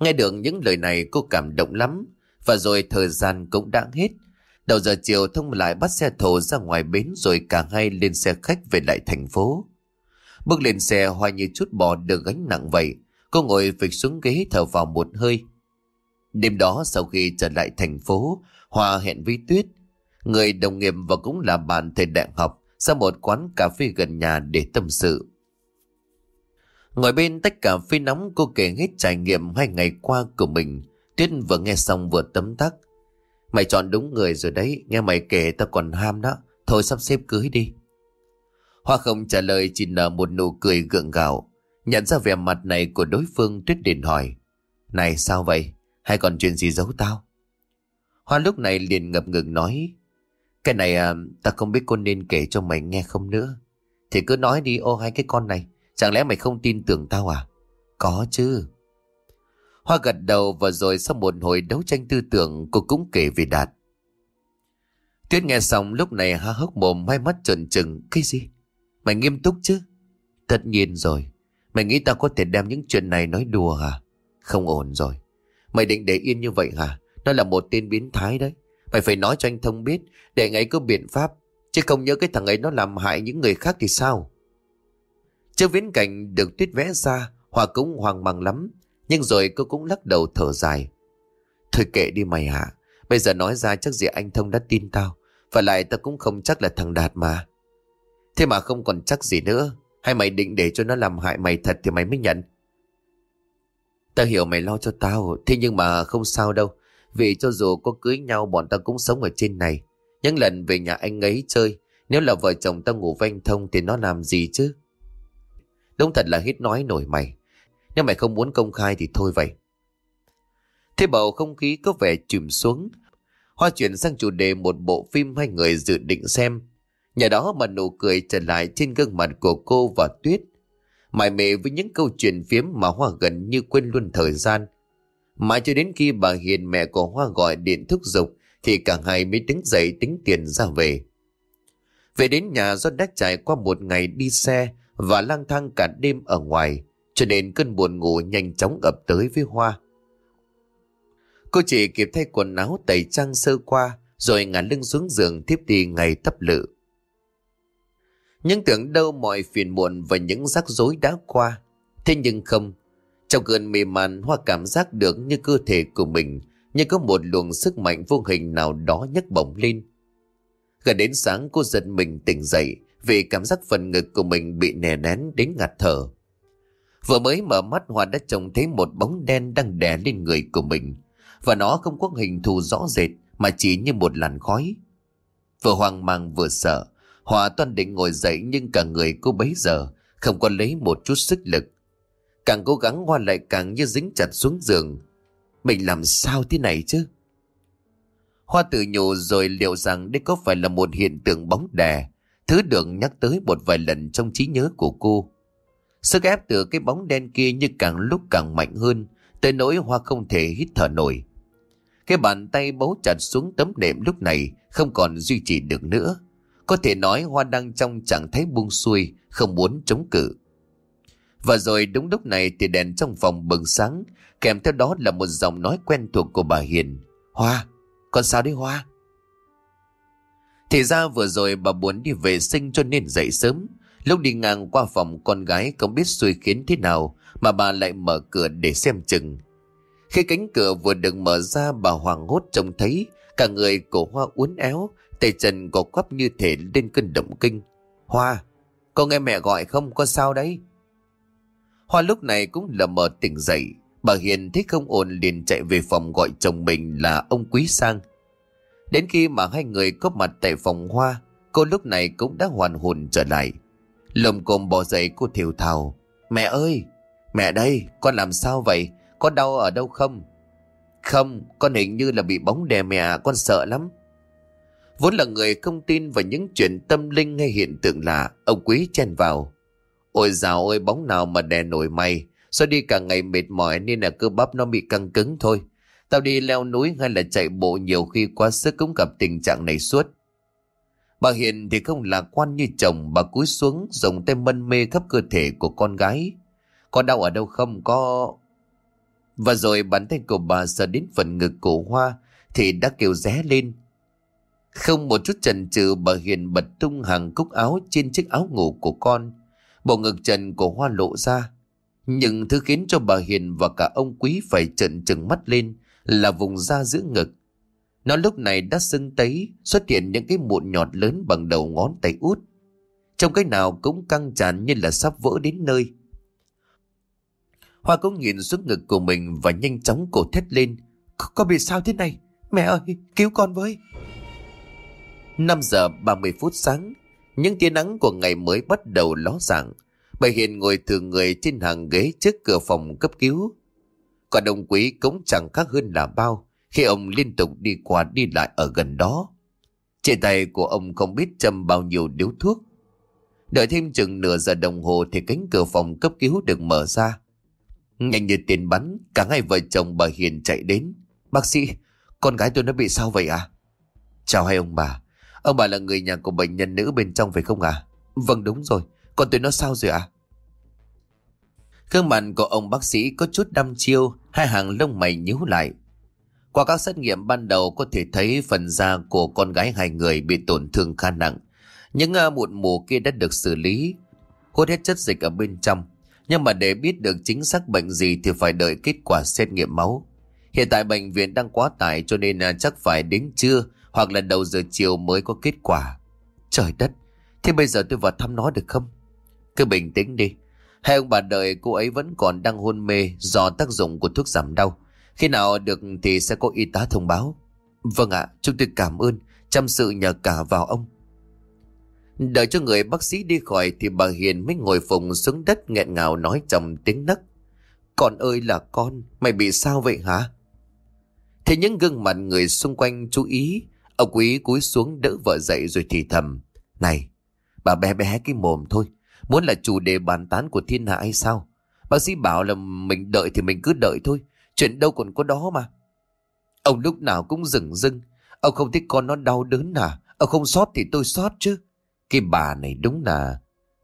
Nghe được những lời này cô cảm động lắm, và rồi thời gian cũng đã hết. Đầu giờ chiều thông lại bắt xe thổ ra ngoài bến rồi cả hai lên xe khách về lại thành phố. Bước lên xe Hoa như chút bỏ được gánh nặng vậy. Cô ngồi phịch xuống ghế thở vào một hơi. Đêm đó sau khi trở lại thành phố, Hoa hẹn với Tuyết, người đồng nghiệp và cũng là bạn thầy đại học, ra một quán cà phê gần nhà để tâm sự. Ngồi bên tách cà phê nóng cô kể hết trải nghiệm hai ngày qua của mình. Tuyết vừa nghe xong vừa tấm tắc. Mày chọn đúng người rồi đấy, nghe mày kể tao còn ham đó. Thôi sắp xếp cưới đi. Hoa không trả lời chỉ nở một nụ cười gượng gạo. Nhận ra vẻ mặt này của đối phương Tuyết liền hỏi. Này sao vậy? Hay còn chuyện gì giấu tao? Hoa lúc này liền ngập ngừng nói. Cái này à, ta không biết cô nên kể cho mày nghe không nữa. Thì cứ nói đi ô hai cái con này. Chẳng lẽ mày không tin tưởng tao à? Có chứ. Hoa gật đầu và rồi sau một hồi đấu tranh tư tưởng cô cũng kể về Đạt. Tuyết nghe xong lúc này há hốc mồm hai mắt trần trừng. Cái gì? Mày nghiêm túc chứ? Tất nhiên rồi. Mày nghĩ tao có thể đem những chuyện này nói đùa hả? Không ổn rồi. Mày định để yên như vậy hả? Nó là một tên biến thái đấy. Mày phải nói cho anh Thông biết để anh ấy có biện pháp. Chứ không nhớ cái thằng ấy nó làm hại những người khác thì sao? Trước viễn cảnh được tuyết vẽ ra, Hòa cũng hoang mang lắm. Nhưng rồi cô cũng lắc đầu thở dài. Thôi kệ đi mày hả? Bây giờ nói ra chắc gì anh Thông đã tin tao. Và lại tao cũng không chắc là thằng Đạt mà. Thế mà không còn chắc gì nữa. Hay mày định để cho nó làm hại mày thật thì mày mới nhận. Tao hiểu mày lo cho tao. Thế nhưng mà không sao đâu. Vì cho dù có cưới nhau, bọn tao cũng sống ở trên này. Những lần về nhà anh ấy chơi. Nếu là vợ chồng tao ngủ với anh Thông thì nó làm gì chứ? Đúng thật là hít nói nổi mày. Nếu mày không muốn công khai thì thôi vậy. Thế bầu không khí có vẻ chìm xuống. Hoa chuyển sang chủ đề một bộ phim hai người dự định xem. Nhà đó mà nụ cười trở lại trên gương mặt của cô và Tuyết. Mải mê với những câu chuyện phiếm mà Hoa gần như quên luôn thời gian. Mãi cho đến khi bà Hiền mẹ của Hoa gọi điện thúc giục thì cả hai mới đứng dậy tính tiền ra về. Về đến nhà do đã trải qua một ngày đi xe và lang thang cả đêm ở ngoài, cho nên cơn buồn ngủ nhanh chóng ập tới với Hoa. Cô chỉ kịp thay quần áo tẩy trang sơ qua, rồi ngả lưng xuống giường tiếp đi ngày tấp lự. Nhưng tưởng đâu mọi phiền muộn và những rắc rối đã qua. Thế nhưng không, trong cơn mê man Hoa cảm giác được như cơ thể của mình như có một luồng sức mạnh vô hình nào đó nhấc bổng lên. Gần đến sáng cô giật mình tỉnh dậy vì cảm giác phần ngực của mình bị nè nén đến ngạt thở. Vừa mới mở mắt Hoa đã trông thấy một bóng đen đang đè lên người của mình. Và nó không có hình thù rõ rệt mà chỉ như một làn khói. Vừa hoang mang vừa sợ, Hoa toàn định ngồi dậy nhưng cả người cô bấy giờ không có lấy một chút sức lực. Càng cố gắng Hoa lại càng như dính chặt xuống giường. Mình làm sao thế này chứ? Hoa tự nhủ rồi liệu rằng đây có phải là một hiện tượng bóng đè, thứ được nhắc tới một vài lần trong trí nhớ của cô. Sức ép từ cái bóng đen kia như càng lúc càng mạnh hơn, tới nỗi Hoa không thể hít thở nổi. Cái bàn tay bấu chặt xuống tấm nệm lúc này không còn duy trì được nữa. Có thể nói Hoa đang trong trạng thái buông xuôi, không muốn chống cự. Và rồi đúng lúc này thì đèn trong phòng bừng sáng, kèm theo đó là một giọng nói quen thuộc của bà Hiền. Hoa, con sao đấy Hoa? Thì ra vừa rồi bà muốn đi vệ sinh cho nên dậy sớm. Lúc đi ngang qua phòng con gái không biết xui khiến thế nào mà bà lại mở cửa để xem chừng. Khi cánh cửa vừa được mở ra bà hoàng hốt trông thấy cả người của Hoa uốn éo, tay chân gò quắp như thể lên cơn động kinh. Hoa, con nghe mẹ gọi không? Con sao đấy? Hoa lúc này cũng lờ mờ tỉnh dậy. Bà Hiền thấy không ổn liền chạy về phòng gọi chồng mình là ông Quý Sang. Đến khi mà hai người có mặt tại phòng Hoa, cô lúc này cũng đã hoàn hồn trở lại. Lồng cồm bỏ dậy cô thiểu thào. Mẹ ơi, mẹ đây, con làm sao vậy? Có đau ở đâu không? Không, con hình như là bị bóng đè mẹ, con sợ lắm. Vốn là người không tin vào những chuyện tâm linh hay hiện tượng lạ, ông quý chen vào. Ôi dào ơi bóng nào mà đè nổi mày, sao đi cả ngày mệt mỏi nên là cơ bắp nó bị căng cứng thôi. Tao đi leo núi hay là chạy bộ nhiều khi quá sức cũng gặp tình trạng này suốt. Bà Hiền thì không lạc quan như chồng, bà cúi xuống dùng tay mân mê khắp cơ thể của con gái. Có đau ở đâu không? Có... Và rồi bàn tay của bà sờ đến phần ngực của Hoa thì đã kêu ré lên. Không một chút chần chừ bà Hiền bật tung hàng cúc áo trên chiếc áo ngủ của con. Bộ ngực trần của Hoa lộ ra. Nhưng thứ khiến cho bà Hiền và cả ông Quý phải trợn trừng mắt lên là vùng da giữa ngực. Nó lúc này đã sưng tấy, xuất hiện những cái mụn nhọt lớn bằng đầu ngón tay út. Trong cái nào cũng căng tràn như là sắp vỡ đến nơi. Hoa cũng nhìn xuống ngực của mình và nhanh chóng cổ thét lên. Có bị sao thế này? Mẹ ơi, cứu con với. 5 giờ 30 phút sáng, những tia nắng của ngày mới bắt đầu ló dạng. Bà Hiền ngồi thường người trên hàng ghế trước cửa phòng cấp cứu. Còn đồng quý cũng chẳng khác hơn là bao khi ông liên tục đi qua đi lại ở gần đó. Trên tay của ông không biết châm bao nhiêu điếu thuốc. Đợi thêm chừng nửa giờ đồng hồ thì cánh cửa phòng cấp cứu được mở ra. Nhanh như tiền bắn, cả hai vợ chồng bà Hiền chạy đến. Bác sĩ, con gái tôi nó bị sao vậy à? Chào hai ông bà. Ông bà là người nhà của bệnh nhân nữ bên trong phải không à? Vâng đúng rồi, con tôi nó sao rồi à? Khương mặt của ông bác sĩ có chút đăm chiêu, hai hàng lông mày nhíu lại. Qua các xét nghiệm ban đầu có thể thấy phần da của con gái hai người bị tổn thương khá nặng. Những uh, mụn mù kia đã được xử lý, hút hết chất dịch ở bên trong. Nhưng mà để biết được chính xác bệnh gì thì phải đợi kết quả xét nghiệm máu. Hiện tại bệnh viện đang quá tải cho nên uh, chắc phải đến trưa hoặc là đầu giờ chiều mới có kết quả. Trời đất, thế bây giờ tôi vào thăm nó được không? Cứ bình tĩnh đi. Hai ông bà đợi cô ấy vẫn còn đang hôn mê do tác dụng của thuốc giảm đau. Khi nào được thì sẽ có y tá thông báo. Vâng ạ, chúng tôi cảm ơn, chăm sự nhờ cả vào ông. Đợi cho người bác sĩ đi khỏi thì bà Hiền mới ngồi phùng xuống đất nghẹn ngào nói trong tiếng nấc. Con ơi là con, mày bị sao vậy hả? Thế những gương mặt người xung quanh chú ý, ông quý cúi xuống đỡ vợ dậy rồi thì thầm. Này, bà bé bé cái mồm thôi, muốn là chủ đề bàn tán của thiên hạ hay sao? Bác sĩ bảo là mình đợi thì mình cứ đợi thôi, Chuyện đâu còn có đó mà. Ông lúc nào cũng rừng rưng. Ông không thích con nó đau đớn à? Ông không sót thì tôi sót chứ. Cái bà này đúng là...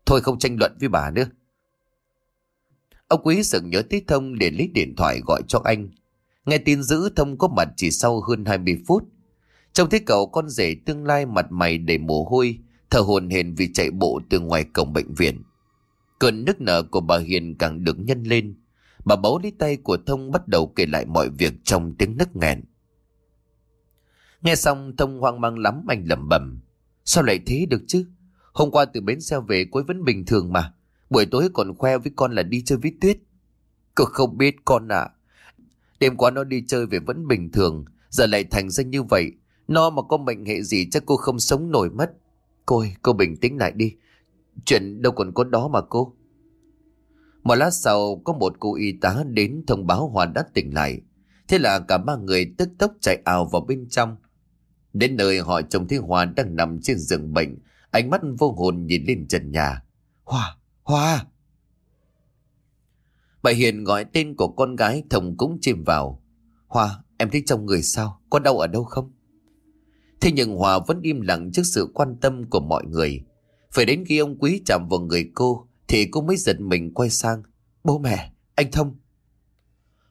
Thôi không tranh luận với bà nữa. Ông Quý sừng nhớ tới Thông để lấy điện thoại gọi cho anh. Nghe tin giữ Thông có mặt chỉ sau hơn 20 phút. Trông thấy cậu con rể tương lai mặt mày đầy mồ hôi, thở hồn hển vì chạy bộ từ ngoài cổng bệnh viện. Cơn nức nở của bà Hiền càng được nhân lên. Bà bấu lấy tay của Thông bắt đầu kể lại mọi việc trong tiếng nức nghẹn. Nghe xong Thông hoang mang lắm anh lẩm bẩm Sao lại thế được chứ? Hôm qua từ bến xe về cuối vẫn bình thường mà. Buổi tối còn khoe với con là đi chơi với Tuyết. Cô không biết con ạ. À. Đêm qua nó đi chơi về vẫn bình thường. Giờ lại thành ra như vậy. Nó mà có mệnh hệ gì chắc cô không sống nổi mất. Cô ơi, cô bình tĩnh lại đi. Chuyện đâu còn có đó mà cô. Một lát sau có một cô y tá đến thông báo Hoa đã tỉnh lại. Thế là cả ba người tức tốc chạy ào vào bên trong. Đến nơi họ trông thấy hòa đang nằm trên giường bệnh, ánh mắt vô hồn nhìn lên trần nhà. Hoa, Hoa! Bà Hiền gọi tên của con gái Thồng cũng chìm vào. Hoa, em thấy trong người sao? Có đau ở đâu không? Thế nhưng Hòa vẫn im lặng trước sự quan tâm của mọi người. Phải đến khi ông Quý chạm vào người cô thì cô mới giật mình quay sang. Bố mẹ, anh Thông.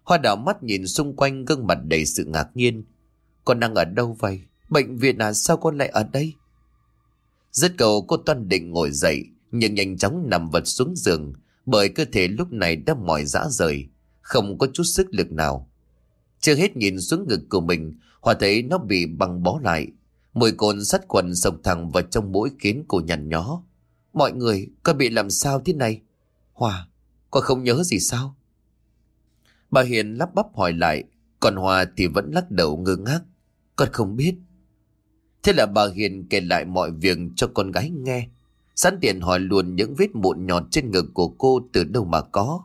Hoa đảo mắt nhìn xung quanh gương mặt đầy sự ngạc nhiên. Con đang ở đâu vậy? Bệnh viện à sao con lại ở đây? Rất cầu cô toan định ngồi dậy nhưng nhanh chóng nằm vật xuống giường bởi cơ thể lúc này đã mỏi rã rời, không có chút sức lực nào. Chưa hết nhìn xuống ngực của mình, hoa thấy nó bị băng bó lại. Mùi cồn sắt quần sộc thẳng vào trong mũi khiến cô nhằn nhó. Mọi người, con bị làm sao thế này? Hòa, con không nhớ gì sao? Bà Hiền lắp bắp hỏi lại, còn Hòa thì vẫn lắc đầu ngơ ngác. Con không biết. Thế là bà Hiền kể lại mọi việc cho con gái nghe. Sẵn tiện hỏi luôn những vết mụn nhọt trên ngực của cô từ đâu mà có.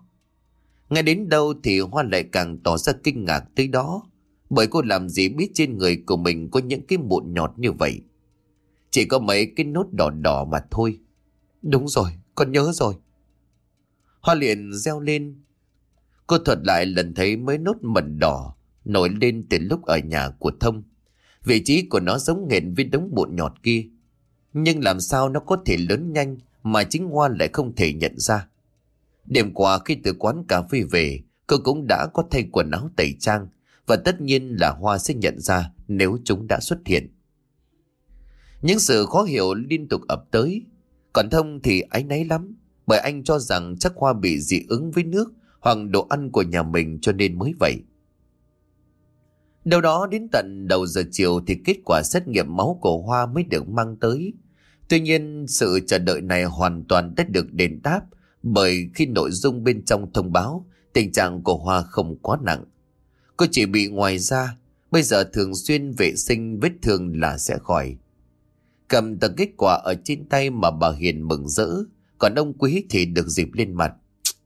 Nghe đến đâu thì Hoa lại càng tỏ ra kinh ngạc tới đó. Bởi cô làm gì biết trên người của mình có những cái mụn nhọt như vậy. Chỉ có mấy cái nốt đỏ đỏ mà thôi. Đúng rồi, con nhớ rồi. Hoa liền reo lên. Cô thuật lại lần thấy mấy nốt mẩn đỏ nổi lên từ lúc ở nhà của Thông. Vị trí của nó giống nghẹn với đống bụi nhọt kia. Nhưng làm sao nó có thể lớn nhanh mà chính Hoa lại không thể nhận ra. Đêm qua khi từ quán cà phê về, cô cũng đã có thay quần áo tẩy trang và tất nhiên là Hoa sẽ nhận ra nếu chúng đã xuất hiện. Những sự khó hiểu liên tục ập tới. Còn Thông thì áy náy lắm bởi anh cho rằng chắc Hoa bị dị ứng với nước hoặc đồ ăn của nhà mình cho nên mới vậy. Đâu đó đến tận đầu giờ chiều thì kết quả xét nghiệm máu của Hoa mới được mang tới. Tuy nhiên sự chờ đợi này hoàn toàn đã được đền đáp bởi khi nội dung bên trong thông báo tình trạng của Hoa không quá nặng. Cô chỉ bị ngoài da, bây giờ thường xuyên vệ sinh vết thương là sẽ khỏi. Cầm tờ kết quả ở trên tay mà bà Hiền mừng rỡ, còn ông Quý thì được dịp lên mặt.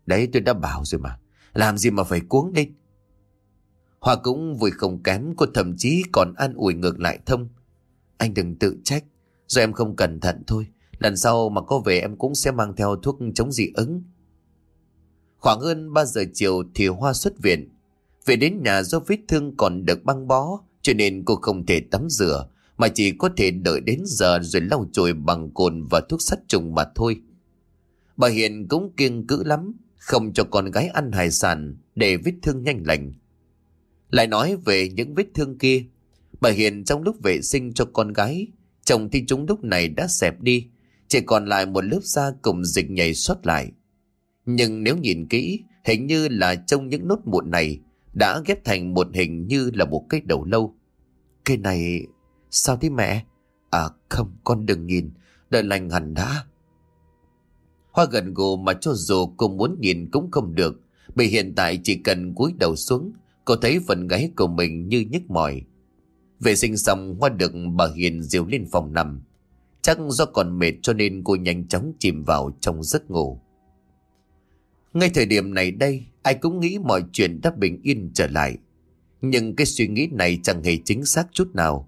Đấy tôi đã bảo rồi mà, làm gì mà phải cuống lên. Hoa cũng vui không kém, cô thậm chí còn an ủi ngược lại thông. Anh đừng tự trách, do em không cẩn thận thôi. Lần sau mà có về em cũng sẽ mang theo thuốc chống dị ứng. Khoảng hơn 3 giờ chiều thì Hoa xuất viện. Về đến nhà do vết thương còn được băng bó, cho nên cô không thể tắm rửa, mà chỉ có thể đợi đến giờ rồi lau chùi bằng cồn và thuốc sát trùng mà thôi. Bà Hiền cũng kiêng cữ lắm, không cho con gái ăn hải sản để vết thương nhanh lành. Lại nói về những vết thương kia, bà Hiền trong lúc vệ sinh cho con gái, chồng thì chúng lúc này đã xẹp đi, chỉ còn lại một lớp da cùng dịch nhảy xuất lại. Nhưng nếu nhìn kỹ, hình như là trong những nốt mụn này đã ghép thành một hình như là một cái đầu lâu. Cái này... Sao thế mẹ? À không, con đừng nhìn, đợi lành hẳn đã. Hoa gần gù mà cho dù cô muốn nhìn cũng không được, vì hiện tại chỉ cần cúi đầu xuống, cô thấy phần gáy của mình như nhức mỏi. Vệ sinh xong Hoa được bà Hiền diều lên phòng nằm. Chắc do còn mệt cho nên cô nhanh chóng chìm vào trong giấc ngủ. Ngay thời điểm này đây, ai cũng nghĩ mọi chuyện đã bình yên trở lại. Nhưng cái suy nghĩ này chẳng hề chính xác chút nào.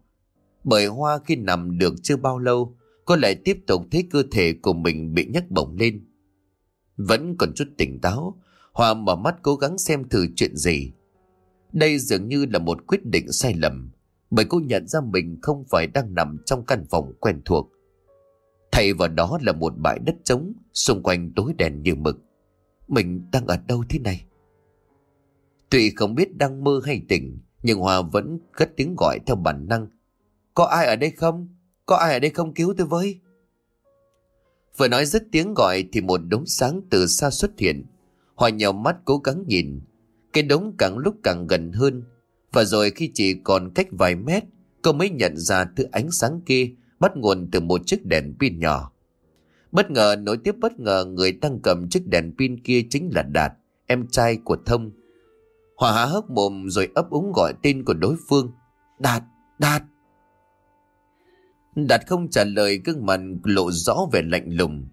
Bởi Hoa khi nằm được chưa bao lâu, cô lại tiếp tục thấy cơ thể của mình bị nhấc bổng lên. Vẫn còn chút tỉnh táo, Hoa mở mắt cố gắng xem thử chuyện gì. Đây dường như là một quyết định sai lầm, bởi cô nhận ra mình không phải đang nằm trong căn phòng quen thuộc. Thay vào đó là một bãi đất trống, xung quanh tối đèn như mực. Mình đang ở đâu thế này? Tuy không biết đang mơ hay tỉnh, nhưng Hòa vẫn cất tiếng gọi theo bản năng. Có ai ở đây không? Có ai ở đây không cứu tôi với? Vừa nói dứt tiếng gọi thì một đống sáng từ xa xuất hiện. Hòa nhào mắt cố gắng nhìn. Cái đống càng lúc càng gần hơn. Và rồi khi chỉ còn cách vài mét, cô mới nhận ra thứ ánh sáng kia bắt nguồn từ một chiếc đèn pin nhỏ. Bất ngờ nối tiếp bất ngờ người đang cầm chiếc đèn pin kia chính là Đạt, em trai của Thông. Hòa há hốc mồm rồi ấp úng gọi tên của đối phương. Đạt, Đạt. Đạt không trả lời gương mặt lộ rõ về lạnh lùng.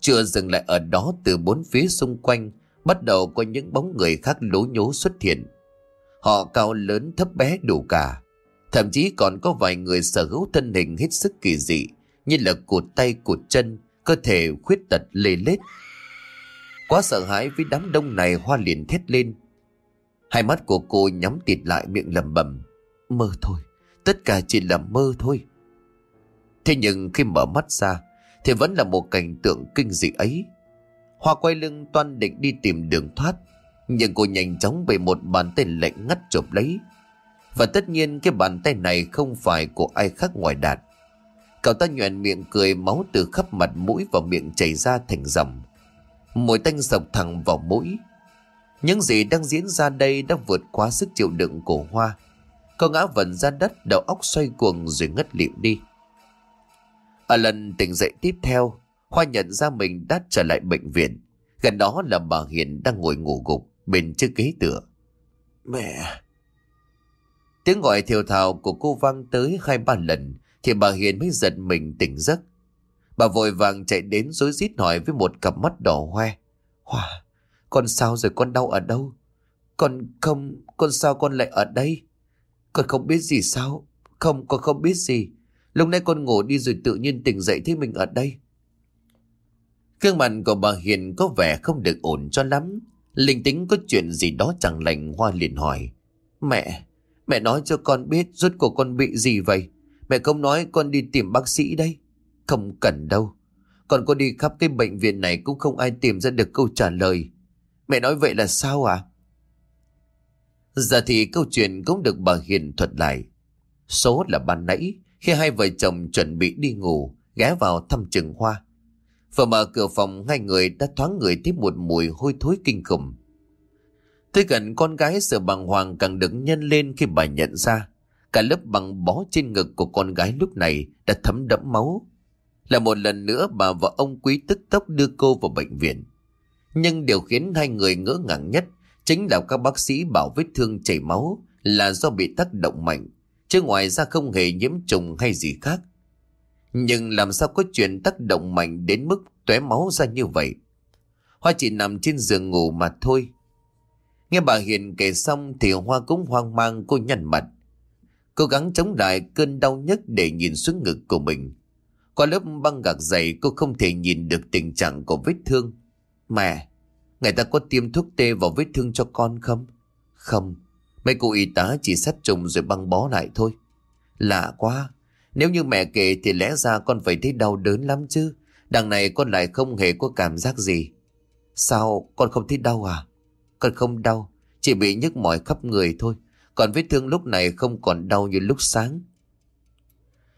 Chưa dừng lại ở đó từ bốn phía xung quanh, bắt đầu có những bóng người khác lố nhố xuất hiện. Họ cao lớn thấp bé đủ cả. Thậm chí còn có vài người sở hữu thân hình hết sức kỳ dị, như là cụt tay cụt chân, cơ thể khuyết tật lê lết. Quá sợ hãi với đám đông này hoa liền thét lên. Hai mắt của cô nhắm tịt lại miệng lầm bầm. Mơ thôi, tất cả chỉ là mơ thôi. Thế nhưng khi mở mắt ra, thì vẫn là một cảnh tượng kinh dị ấy. Hoa quay lưng toan định đi tìm đường thoát, nhưng cô nhanh chóng bị một bàn tay lạnh ngắt chụp lấy. Và tất nhiên cái bàn tay này không phải của ai khác ngoài đạt. Cậu ta nhoèn miệng cười máu từ khắp mặt mũi và miệng chảy ra thành dòng. Mùi tanh sộc thẳng vào mũi. Những gì đang diễn ra đây đã vượt quá sức chịu đựng của Hoa. Cô ngã vần ra đất đầu óc xoay cuồng rồi ngất lịm đi. Ở lần tỉnh dậy tiếp theo, Hoa nhận ra mình đã trở lại bệnh viện. Gần đó là bà Hiền đang ngồi ngủ gục bên chiếc ghế tựa. Mẹ! Tiếng gọi thiều thào của cô vang tới hai ba lần thì bà Hiền mới giật mình tỉnh giấc. Bà vội vàng chạy đến rối rít hỏi với một cặp mắt đỏ hoe. Hoa, con sao rồi con đau ở đâu? Con không, con sao con lại ở đây? Con không biết gì sao? Không, con không biết gì. Lúc nãy con ngủ đi rồi tự nhiên tỉnh dậy thấy mình ở đây. Gương mặt của bà Hiền có vẻ không được ổn cho lắm. Linh tính có chuyện gì đó chẳng lành Hoa liền hỏi. Mẹ, mẹ nói cho con biết rốt cuộc con bị gì vậy? Mẹ không nói con đi tìm bác sĩ đây. Không cần đâu. Con có đi khắp cái bệnh viện này cũng không ai tìm ra được câu trả lời. Mẹ nói vậy là sao à? Giờ thì câu chuyện cũng được bà Hiền thuật lại. Số là ban nãy, khi hai vợ chồng chuẩn bị đi ngủ, ghé vào thăm trường hoa. Vừa mở cửa phòng, hai người đã thoáng người thấy một mùi hôi thối kinh khủng. Tới gần con gái sợ bàng hoàng càng được nhân lên khi bà nhận ra. Cả lớp bằng bó trên ngực của con gái lúc này đã thấm đẫm máu. Là một lần nữa bà và ông quý tức tốc đưa cô vào bệnh viện. Nhưng điều khiến hai người ngỡ ngàng nhất chính là các bác sĩ bảo vết thương chảy máu là do bị tác động mạnh, chứ ngoài ra không hề nhiễm trùng hay gì khác. Nhưng làm sao có chuyện tác động mạnh đến mức tóe máu ra như vậy? Hoa chỉ nằm trên giường ngủ mà thôi. Nghe bà Hiền kể xong thì Hoa cũng hoang mang cô nhăn mặt. Cố gắng chống lại cơn đau nhất để nhìn xuống ngực của mình. Qua lớp băng gạc dày cô không thể nhìn được tình trạng của vết thương. Mẹ, người ta có tiêm thuốc tê vào vết thương cho con không? Không, mấy cô y tá chỉ sát trùng rồi băng bó lại thôi. Lạ quá, nếu như mẹ kể thì lẽ ra con phải thấy đau đớn lắm chứ. Đằng này con lại không hề có cảm giác gì. Sao con không thấy đau à? Con không đau, chỉ bị nhức mỏi khắp người thôi. Còn vết thương lúc này không còn đau như lúc sáng.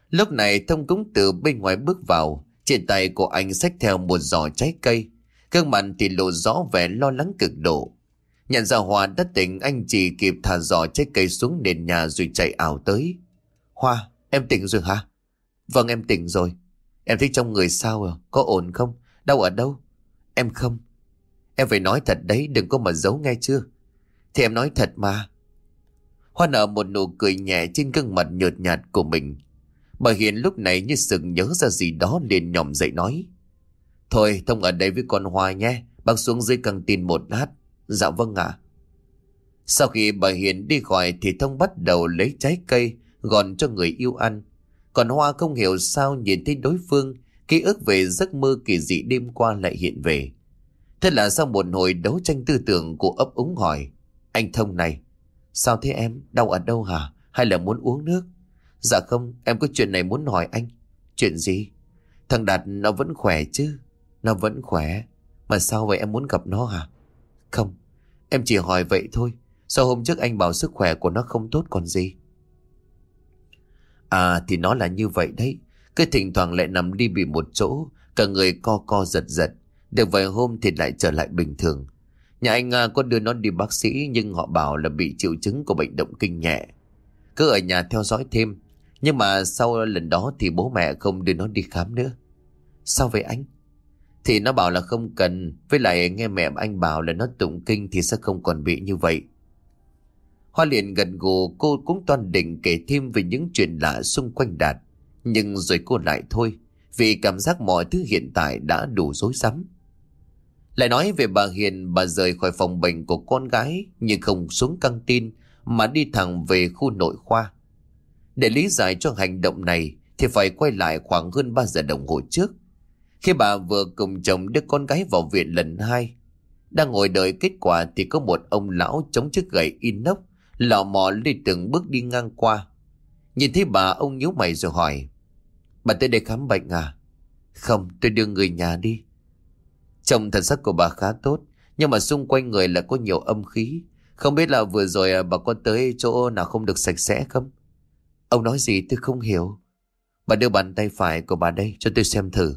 Lúc này thông cúng từ bên ngoài bước vào. Trên tay của anh xách theo một giỏ trái cây. Cơn mặt thì lộ rõ vẻ lo lắng cực độ. Nhận ra Hoa đã tỉnh anh chỉ kịp thả giỏ trái cây xuống nền nhà rồi chạy ảo tới. Hoa, em tỉnh rồi hả? Vâng em tỉnh rồi. Em thấy trong người sao à? Có ổn không? Đau ở đâu? Em không. Em phải nói thật đấy, đừng có mà giấu nghe chưa? Thì em nói thật mà. Hoa nở một nụ cười nhẹ trên gương mặt nhợt nhạt của mình. Bà Hiền lúc này như sừng nhớ ra gì đó liền nhòm dậy nói. Thôi, Thông ở đây với con Hoa nhé. Bác xuống dưới căng tin một lát. Dạ vâng ạ. Sau khi bà Hiền đi khỏi thì Thông bắt đầu lấy trái cây gòn cho người yêu ăn. Còn Hoa không hiểu sao nhìn thấy đối phương, ký ức về giấc mơ kỳ dị đêm qua lại hiện về. Thế là sau một hồi đấu tranh tư tưởng của ấp úng hỏi, anh Thông này, sao thế em, đau ở đâu hả, hay là muốn uống nước? Dạ không, em có chuyện này muốn hỏi anh. Chuyện gì? Thằng Đạt nó vẫn khỏe chứ? Nó vẫn khỏe. Mà sao vậy em muốn gặp nó hả? Không, em chỉ hỏi vậy thôi. Sao hôm trước anh bảo sức khỏe của nó không tốt còn gì? À thì nó là như vậy đấy. Cứ thỉnh thoảng lại nằm đi bị một chỗ, cả người co co giật giật. Được vài hôm thì lại trở lại bình thường. Nhà anh nga có đưa nó đi bác sĩ nhưng họ bảo là bị triệu chứng của bệnh động kinh nhẹ. Cứ ở nhà theo dõi thêm. Nhưng mà sau lần đó thì bố mẹ không đưa nó đi khám nữa. Sao vậy anh? Thì nó bảo là không cần Với lại nghe mẹ anh bảo là nó tụng kinh Thì sẽ không còn bị như vậy Hoa liền gần gù cô cũng toàn định kể thêm về những chuyện lạ xung quanh Đạt. Nhưng rồi cô lại thôi, vì cảm giác mọi thứ hiện tại đã đủ rối rắm. Lại nói về bà Hiền, bà rời khỏi phòng bệnh của con gái nhưng không xuống căng tin mà đi thẳng về khu nội khoa. Để lý giải cho hành động này thì phải quay lại khoảng hơn 3 giờ đồng hồ trước. Khi bà vừa cùng chồng đưa con gái vào viện lần hai, đang ngồi đợi kết quả thì có một ông lão chống chiếc gậy inox lò mò lên từng bước đi ngang qua. Nhìn thấy bà ông nhíu mày rồi hỏi. Bà tới đây khám bệnh à? Không, tôi đưa người nhà đi. Chồng thần sắc của bà khá tốt, nhưng mà xung quanh người là có nhiều âm khí. Không biết là vừa rồi à, bà có tới chỗ nào không được sạch sẽ không? Ông nói gì tôi không hiểu. Bà đưa bàn tay phải của bà đây cho tôi xem thử.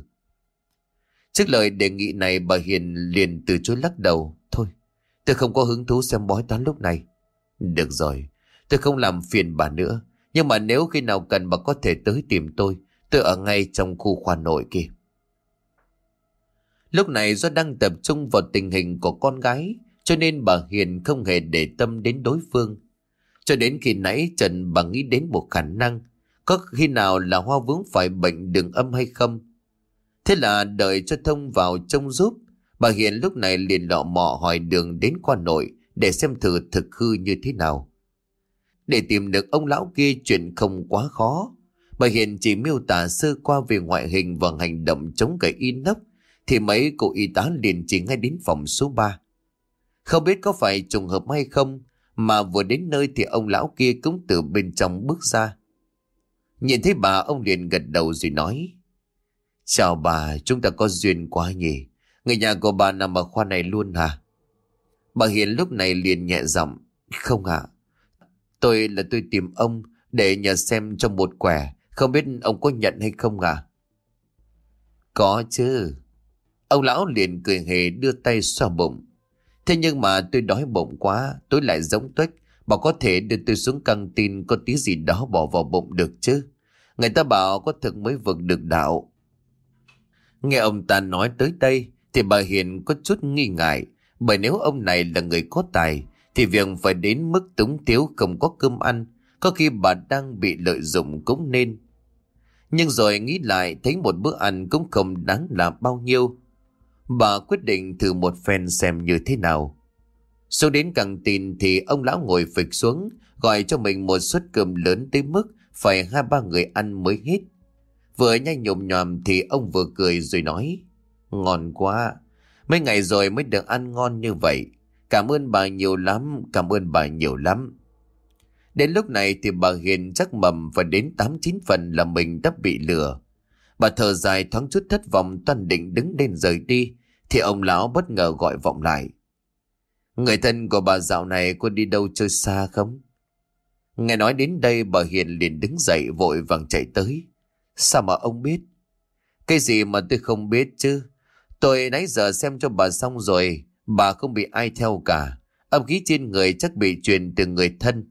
Trước lời đề nghị này bà Hiền liền từ chối lắc đầu. Thôi, tôi không có hứng thú xem bói toán lúc này. Được rồi, tôi không làm phiền bà nữa. Nhưng mà nếu khi nào cần bà có thể tới tìm tôi, tôi ở ngay trong khu khoa nội kia. Lúc này do đang tập trung vào tình hình của con gái, cho nên bà Hiền không hề để tâm đến đối phương. Cho đến khi nãy Trần bà nghĩ đến một khả năng, có khi nào là Hoa vướng phải bệnh đường âm hay không? Thế là đợi cho Thông vào trông giúp, bà Hiền lúc này liền lọ mọ hỏi đường đến qua nội, để xem thử thực hư như thế nào. Để tìm được ông lão kia chuyện không quá khó. Bà Hiền chỉ miêu tả sơ qua về ngoại hình và hành động chống gậy inox thì mấy cụ y tá liền chỉ ngay đến phòng số 3. Không biết có phải trùng hợp hay không mà vừa đến nơi thì ông lão kia cũng từ bên trong bước ra. Nhìn thấy bà ông liền gật đầu rồi nói Chào bà, chúng ta có duyên quá nhỉ. Người nhà của bà nằm ở khoa này luôn hả? Bà Hiền lúc này liền nhẹ giọng. Không ạ. Tôi là tôi tìm ông để nhờ xem trong một quẻ. Không biết ông có nhận hay không ạ? Có chứ. Ông lão liền cười hề đưa tay xoa bụng. Thế nhưng mà tôi đói bụng quá, tôi lại giống tuếch. Bà có thể đưa tôi xuống căng tin có tí gì đó bỏ vào bụng được chứ. Người ta bảo có thực mới vực được đạo. Nghe ông ta nói tới đây, thì bà Hiền có chút nghi ngại. Bởi nếu ông này là người có tài, Thì việc phải đến mức túng thiếu không có cơm ăn, Có khi bà đang bị lợi dụng cũng nên. Nhưng rồi nghĩ lại, Thấy một bữa ăn cũng không đáng là bao nhiêu. Bà quyết định thử một phen xem như thế nào. Xuống đến càng tin thì ông lão ngồi phịch xuống, Gọi cho mình một suất cơm lớn tới mức Phải hai ba người ăn mới hết. Vừa nhanh nhộm nhòm thì ông vừa cười rồi nói Ngon quá Mấy ngày rồi mới được ăn ngon như vậy. Cảm ơn bà nhiều lắm, cảm ơn bà nhiều lắm. Đến lúc này thì bà Hiền chắc mầm và đến 8-9 phần là mình đã bị lừa. Bà thở dài thoáng chút thất vọng toàn định đứng lên rời đi, thì ông lão bất ngờ gọi vọng lại. Người thân của bà dạo này có đi đâu chơi xa không? Nghe nói đến đây bà Hiền liền đứng dậy vội vàng chạy tới. Sao mà ông biết? Cái gì mà tôi không biết chứ? Tôi nãy giờ xem cho bà xong rồi, bà không bị ai theo cả. Âm khí trên người chắc bị truyền từ người thân.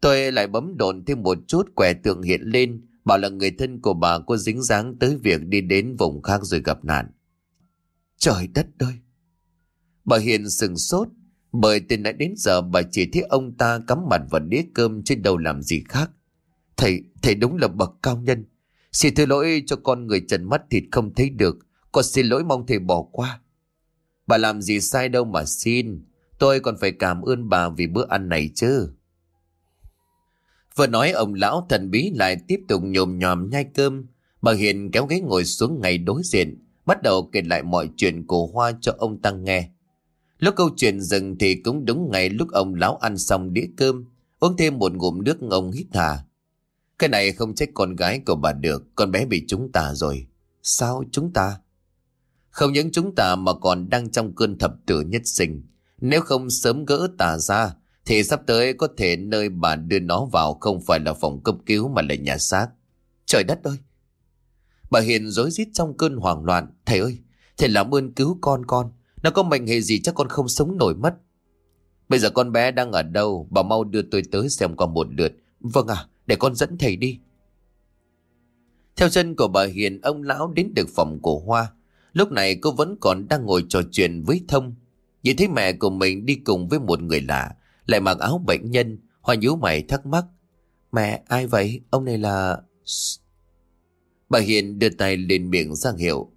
Tôi lại bấm đồn thêm một chút quẻ tượng hiện lên, bảo là người thân của bà có dính dáng tới việc đi đến vùng khác rồi gặp nạn. Trời đất ơi! Bà Hiền sừng sốt, bởi từ nãy đến giờ bà chỉ thấy ông ta cắm mặt vào đĩa cơm trên đầu làm gì khác. Thầy, thầy đúng là bậc cao nhân. Xin thứ lỗi cho con người trần mắt thịt không thấy được. Con xin lỗi mong thầy bỏ qua. Bà làm gì sai đâu mà xin. Tôi còn phải cảm ơn bà vì bữa ăn này chứ. Vừa nói ông lão thần bí lại tiếp tục nhồm nhòm nhai cơm. Bà Hiền kéo ghế ngồi xuống ngay đối diện. Bắt đầu kể lại mọi chuyện của Hoa cho ông Tăng nghe. Lúc câu chuyện dừng thì cũng đúng ngày lúc ông lão ăn xong đĩa cơm. Uống thêm một ngụm nước ông hít thả. Cái này không trách con gái của bà được. Con bé bị chúng ta rồi. Sao chúng ta? Không những chúng ta mà còn đang trong cơn thập tử nhất sinh. Nếu không sớm gỡ tà ra, thì sắp tới có thể nơi bà đưa nó vào không phải là phòng cấp cứu mà là nhà xác. Trời đất ơi! Bà Hiền rối rít trong cơn hoảng loạn. Thầy ơi, thầy làm ơn cứu con con. Nó có mệnh hệ gì chắc con không sống nổi mất. Bây giờ con bé đang ở đâu? Bà mau đưa tôi tới xem qua một lượt. Vâng à, để con dẫn thầy đi. Theo chân của bà Hiền, ông lão đến được phòng của Hoa. Lúc này cô vẫn còn đang ngồi trò chuyện với Thông. Nhìn thấy mẹ của mình đi cùng với một người lạ, lại mặc áo bệnh nhân, Hoa nhíu mày thắc mắc. Mẹ, ai vậy? Ông này là... Bà Hiền đưa tay lên miệng ra hiệu.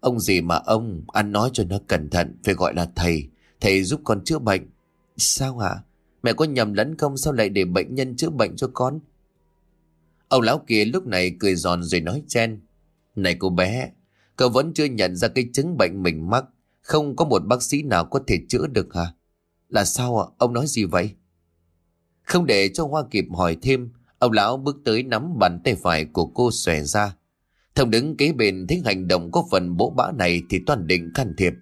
Ông gì mà ông, ăn nói cho nó cẩn thận, phải gọi là thầy. Thầy giúp con chữa bệnh. Sao hả? Mẹ có nhầm lẫn không sao lại để bệnh nhân chữa bệnh cho con? Ông lão kia lúc này cười giòn rồi nói chen. Này cô bé, cậu vẫn chưa nhận ra cái chứng bệnh mình mắc. Không có một bác sĩ nào có thể chữa được hả? Là sao ạ? Ông nói gì vậy? Không để cho Hoa kịp hỏi thêm, ông lão bước tới nắm bàn tay phải của cô xòe ra. Thông đứng kế bên thấy hành động có phần bỗ bã này thì toàn định can thiệp.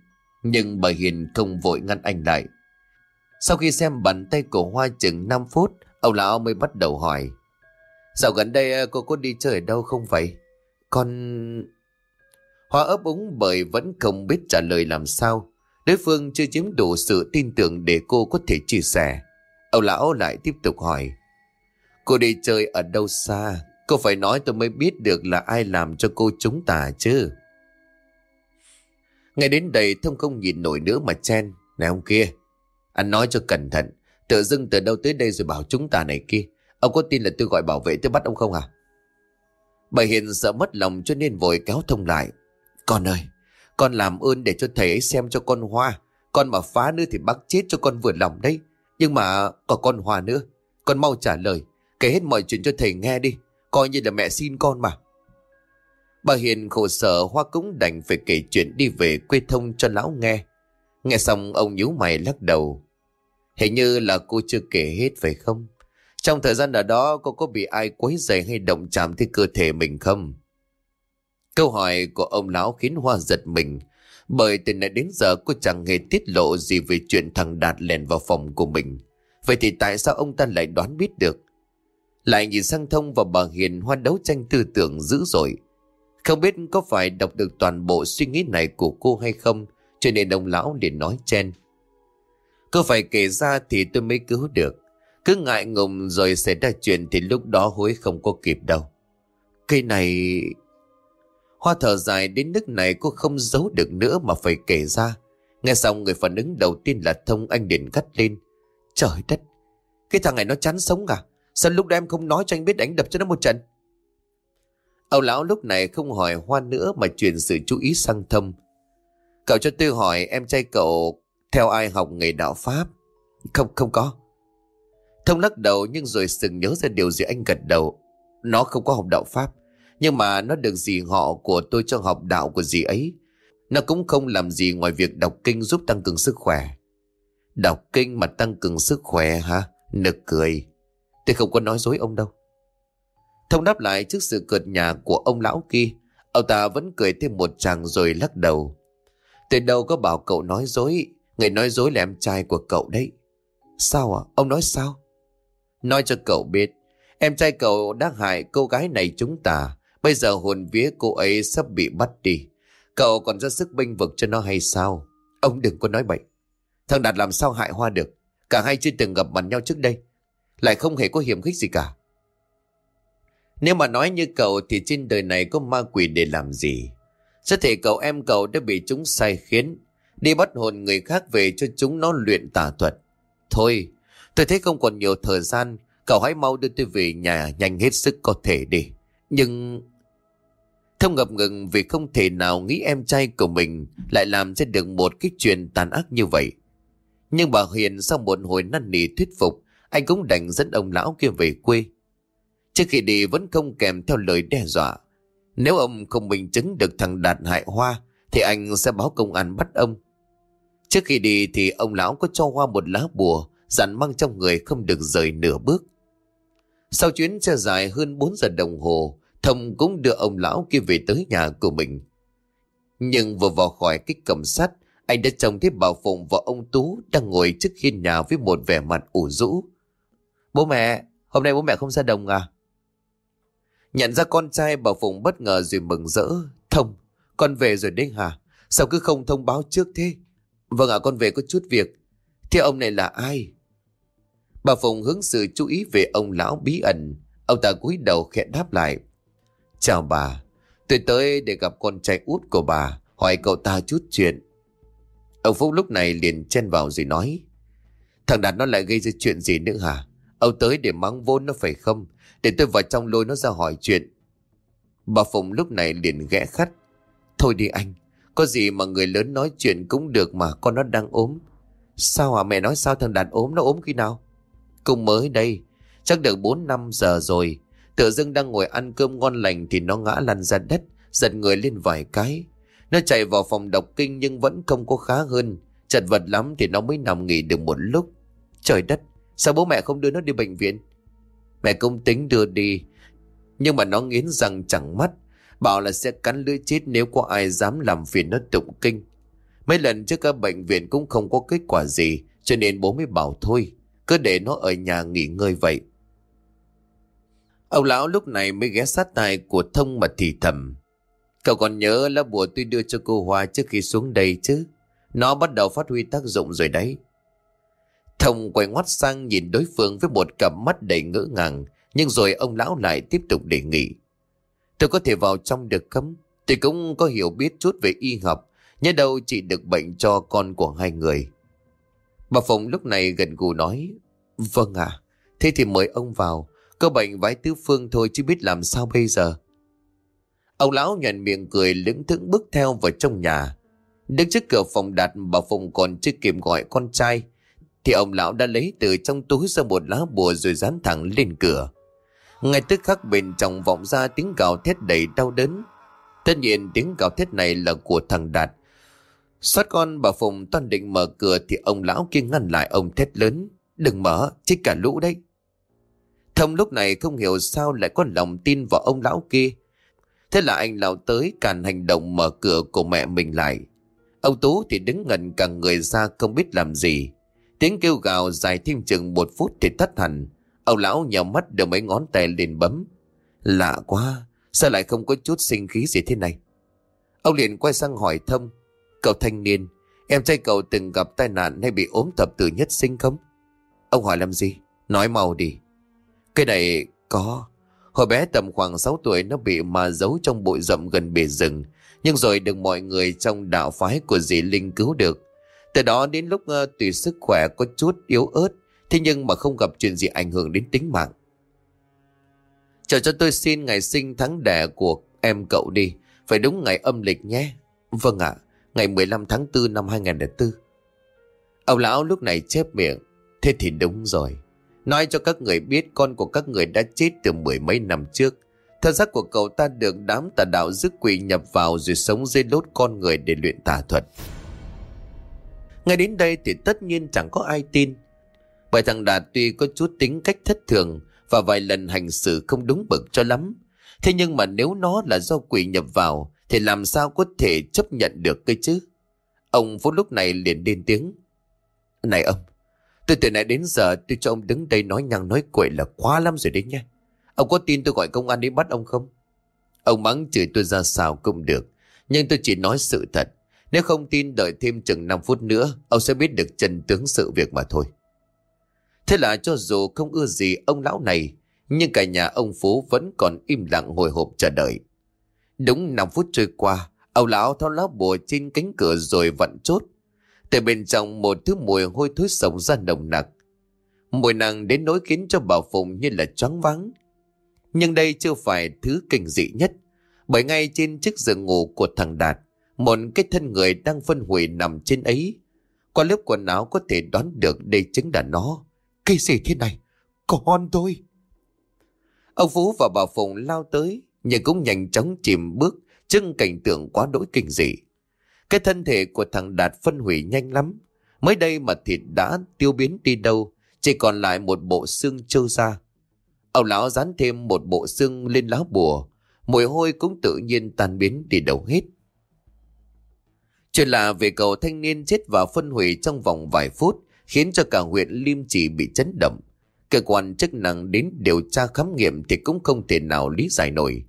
Nhưng bà Hiền không vội ngăn anh lại. Sau khi xem bàn tay của Hoa chừng 5 phút, ông lão mới bắt đầu hỏi. Dạo gần đây ờ, cô có đi chơi ở đâu không vậy? Con... Hoa ấp úng bởi vẫn không biết trả lời làm sao. Đối phương chưa chiếm đủ sự tin tưởng để cô có thể chia sẻ. Ông lão lại tiếp tục hỏi. Cô đi chơi ở đâu xa? Cô phải nói tôi mới biết được là ai làm cho cô chúng ta chứ. Ngay đến đây thông không nhìn nổi nữa mà chen. Này ông kia, anh nói cho cẩn thận. Tự dưng từ đâu tới đây rồi bảo chúng ta này kia. Ông có tin là tôi gọi bảo vệ tôi bắt ông không à? Bà Hiền sợ mất lòng cho nên vội kéo thông lại. Con ơi, con làm ơn để cho thầy ấy xem cho con Hoa. Con mà phá nữa thì bác chết cho con vừa lòng đấy. Nhưng mà còn con Hoa nữa. Con mau trả lời. Kể hết mọi chuyện cho thầy nghe đi. Coi như là mẹ xin con mà. Bà Hiền khổ sở Hoa cũng đành phải kể chuyện đi về quê thông cho lão nghe. Nghe xong ông nhíu mày lắc đầu. Hình như là cô chưa kể hết phải không? Trong thời gian ở đó cô có bị ai quấy rầy hay động chạm tới cơ thể mình không? Câu hỏi của ông lão khiến Hoa giật mình. Bởi từ nãy đến giờ cô chẳng hề tiết lộ gì về chuyện thằng Đạt lèn vào phòng của mình. Vậy thì tại sao ông ta lại đoán biết được? Lại nhìn sang Thông và bà Hiền Hoa đấu tranh tư tưởng dữ dội. Không biết có phải đọc được toàn bộ suy nghĩ này của cô hay không, cho nên ông lão liền nói chen. Cô phải kể ra thì tôi mới cứu được. Cứ ngại ngùng rồi xảy ra chuyện thì lúc đó hối không có kịp đâu. Cây này... Hoa thở dài đến nước này cô không giấu được nữa mà phải kể ra. Nghe xong người phản ứng đầu tiên là thông anh điện gắt lên. Trời đất, cái thằng này nó chán sống à? Sao lúc đó em không nói cho anh biết đánh đập cho nó một trận? Âu lão lúc này không hỏi Hoa nữa mà chuyển sự chú ý sang Thông. Cậu cho tư hỏi em trai cậu theo ai học nghề đạo Pháp? Không, không có. Thông lắc đầu nhưng rồi sừng nhớ ra điều gì anh gật đầu. Nó không có học đạo Pháp. Nhưng mà nó được gì họ của tôi cho học đạo của gì ấy. Nó cũng không làm gì ngoài việc đọc kinh giúp tăng cường sức khỏe. Đọc kinh mà tăng cường sức khỏe hả? Nực cười. Tôi không có nói dối ông đâu. Thông đáp lại trước sự cợt nhà của ông lão kia. Ông ta vẫn cười thêm một chàng rồi lắc đầu. Từ đâu có bảo cậu nói dối. Người nói dối là em trai của cậu đấy. Sao à? Ông nói sao? Nói cho cậu biết. Em trai cậu đã hại cô gái này chúng ta. Bây giờ hồn vía cô ấy sắp bị bắt đi. Cậu còn ra sức binh vực cho nó hay sao? Ông đừng có nói bậy. Thằng Đạt làm sao hại Hoa được? Cả hai chưa từng gặp mặt nhau trước đây. Lại không hề có hiểm khích gì cả. Nếu mà nói như cậu thì trên đời này có ma quỷ để làm gì? Rất thể cậu em cậu đã bị chúng sai khiến. Đi bắt hồn người khác về cho chúng nó luyện tà thuật. Thôi, tôi thấy không còn nhiều thời gian. Cậu hãy mau đưa tôi về nhà nhanh hết sức có thể đi. Nhưng... Thông ngập ngừng vì không thể nào nghĩ em trai của mình lại làm ra được một cái chuyện tàn ác như vậy. Nhưng bà Hiền sau một hồi năn nỉ thuyết phục, anh cũng đành dẫn ông lão kia về quê. Trước khi đi vẫn không kèm theo lời đe dọa. Nếu ông không minh chứng được thằng Đạt hại Hoa, thì anh sẽ báo công an bắt ông. Trước khi đi thì ông lão có cho Hoa một lá bùa, dặn mang trong người không được rời nửa bước. Sau chuyến xe dài hơn 4 giờ đồng hồ, Thông cũng đưa ông lão kia về tới nhà của mình. Nhưng vừa vào khỏi cái cầm sắt, anh đã trông thấy bà Phụng và ông Tú đang ngồi trước hiên nhà với một vẻ mặt ủ rũ. Bố mẹ, hôm nay bố mẹ không ra đồng à? Nhận ra con trai bà Phụng bất ngờ rồi mừng rỡ. Thông, con về rồi đấy hả? Sao cứ không thông báo trước thế? Vâng ạ, con về có chút việc. Thế ông này là ai? Bà Phụng hướng sự chú ý về ông lão bí ẩn. Ông ta cúi đầu khẽ đáp lại. Chào bà, tôi tới để gặp con trai út của bà, hỏi cậu ta chút chuyện. Ông Phúc lúc này liền chen vào rồi nói. Thằng Đạt nó lại gây ra chuyện gì nữa hả? Ông tới để mắng vốn nó phải không? Để tôi vào trong lôi nó ra hỏi chuyện. Bà Phụng lúc này liền ghẽ khắt. Thôi đi anh, có gì mà người lớn nói chuyện cũng được mà con nó đang ốm. Sao hả mẹ nói sao thằng Đạt ốm nó ốm khi nào? Cũng mới đây, chắc được 4 năm giờ rồi. Tự dưng đang ngồi ăn cơm ngon lành thì nó ngã lăn ra đất, giật người lên vài cái. Nó chạy vào phòng đọc kinh nhưng vẫn không có khá hơn. Chật vật lắm thì nó mới nằm nghỉ được một lúc. Trời đất, sao bố mẹ không đưa nó đi bệnh viện? Mẹ cũng tính đưa đi. Nhưng mà nó nghiến răng chẳng mắt. Bảo là sẽ cắn lưỡi chết nếu có ai dám làm phiền nó tụng kinh. Mấy lần trước các bệnh viện cũng không có kết quả gì. Cho nên bố mới bảo thôi. Cứ để nó ở nhà nghỉ ngơi vậy. Ông lão lúc này mới ghé sát tai của thông mà thì thầm. Cậu còn nhớ lá bùa tôi đưa cho cô Hoa trước khi xuống đây chứ? Nó bắt đầu phát huy tác dụng rồi đấy. Thông quay ngoắt sang nhìn đối phương với một cặp mắt đầy ngỡ ngàng, nhưng rồi ông lão lại tiếp tục đề nghị. Tôi có thể vào trong được không? Tôi cũng có hiểu biết chút về y học, nhớ đâu chị được bệnh cho con của hai người. Bà Phụng lúc này gần gù nói, Vâng ạ, thế thì mời ông vào, có bệnh vái tứ phương thôi chứ biết làm sao bây giờ. Ông lão nhận miệng cười lững thững bước theo vào trong nhà. Đứng trước cửa phòng đặt bà Phụng còn chưa kịp gọi con trai. Thì ông lão đã lấy từ trong túi ra một lá bùa rồi dán thẳng lên cửa. Ngay tức khắc bên trong vọng ra tiếng gào thét đầy đau đớn. Tất nhiên tiếng gào thét này là của thằng Đạt. Xót con bà Phụng toàn định mở cửa thì ông lão kia ngăn lại ông thét lớn. Đừng mở, chết cả lũ đấy. Thông lúc này không hiểu sao lại có lòng tin vào ông lão kia. Thế là anh lão tới càn hành động mở cửa của mẹ mình lại. Ông Tú thì đứng ngần cả người ra không biết làm gì. Tiếng kêu gào dài thêm chừng một phút thì tắt hẳn. Ông lão nhào mắt đưa mấy ngón tay lên bấm. Lạ quá, sao lại không có chút sinh khí gì thế này? Ông liền quay sang hỏi thâm. Cậu thanh niên, em trai cậu từng gặp tai nạn hay bị ốm tập từ nhất sinh không? Ông hỏi làm gì? Nói mau đi. Cái này có. Hồi bé tầm khoảng 6 tuổi nó bị ma giấu trong bụi rậm gần bể rừng. Nhưng rồi được mọi người trong đạo phái của dì Linh cứu được. Từ đó đến lúc uh, tùy sức khỏe có chút yếu ớt. Thế nhưng mà không gặp chuyện gì ảnh hưởng đến tính mạng. Chờ cho tôi xin ngày sinh tháng đẻ của em cậu đi. Phải đúng ngày âm lịch nhé. Vâng ạ, ngày 15 tháng 4 năm 2004. Ông lão lúc này chép miệng. Thế thì đúng rồi. Nói cho các người biết con của các người đã chết từ mười mấy năm trước. Thân xác của cậu ta được đám tà đạo dứt quỷ nhập vào rồi sống dưới lốt con người để luyện tà thuật. Ngay đến đây thì tất nhiên chẳng có ai tin. Bởi thằng Đạt tuy có chút tính cách thất thường và vài lần hành xử không đúng bực cho lắm. Thế nhưng mà nếu nó là do quỷ nhập vào thì làm sao có thể chấp nhận được cơ chứ? Ông Phú lúc này liền lên tiếng. Này ông, từ từ nãy đến giờ tôi cho ông đứng đây nói nhăng nói quậy là quá lắm rồi đấy nha. Ông có tin tôi gọi công an đến bắt ông không? Ông mắng chửi tôi ra sao cũng được. Nhưng tôi chỉ nói sự thật. Nếu không tin đợi thêm chừng 5 phút nữa, ông sẽ biết được chân tướng sự việc mà thôi. Thế là cho dù không ưa gì ông lão này, nhưng cả nhà ông Phú vẫn còn im lặng hồi hộp chờ đợi. Đúng 5 phút trôi qua, ông lão tháo lá bùa trên cánh cửa rồi vặn chốt. Từ bên trong một thứ mùi hôi thối sống ra nồng nặc. Mùi nặng đến nỗi khiến cho bà Phụng như là choáng vắng. Nhưng đây chưa phải thứ kinh dị nhất. Bởi ngay trên chiếc giường ngủ của thằng Đạt, một cái thân người đang phân hủy nằm trên ấy. Qua lớp quần áo có thể đoán được đây chính là nó. Cái gì thế này? Con tôi! Ông Phú và bà Phụng lao tới, nhưng cũng nhanh chóng chìm bước trước cảnh tượng quá đỗi kinh dị. Cái thân thể của thằng Đạt phân hủy nhanh lắm. Mới đây mà thịt đã tiêu biến đi đâu, chỉ còn lại một bộ xương trâu ra. Ông lão dán thêm một bộ xương lên lá bùa, mùi hôi cũng tự nhiên tan biến đi đâu hết. Chuyện là về cậu thanh niên chết và phân hủy trong vòng vài phút, khiến cho cả huyện Liêm Chỉ bị chấn động. Cơ quan chức năng đến điều tra khám nghiệm thì cũng không thể nào lý giải nổi.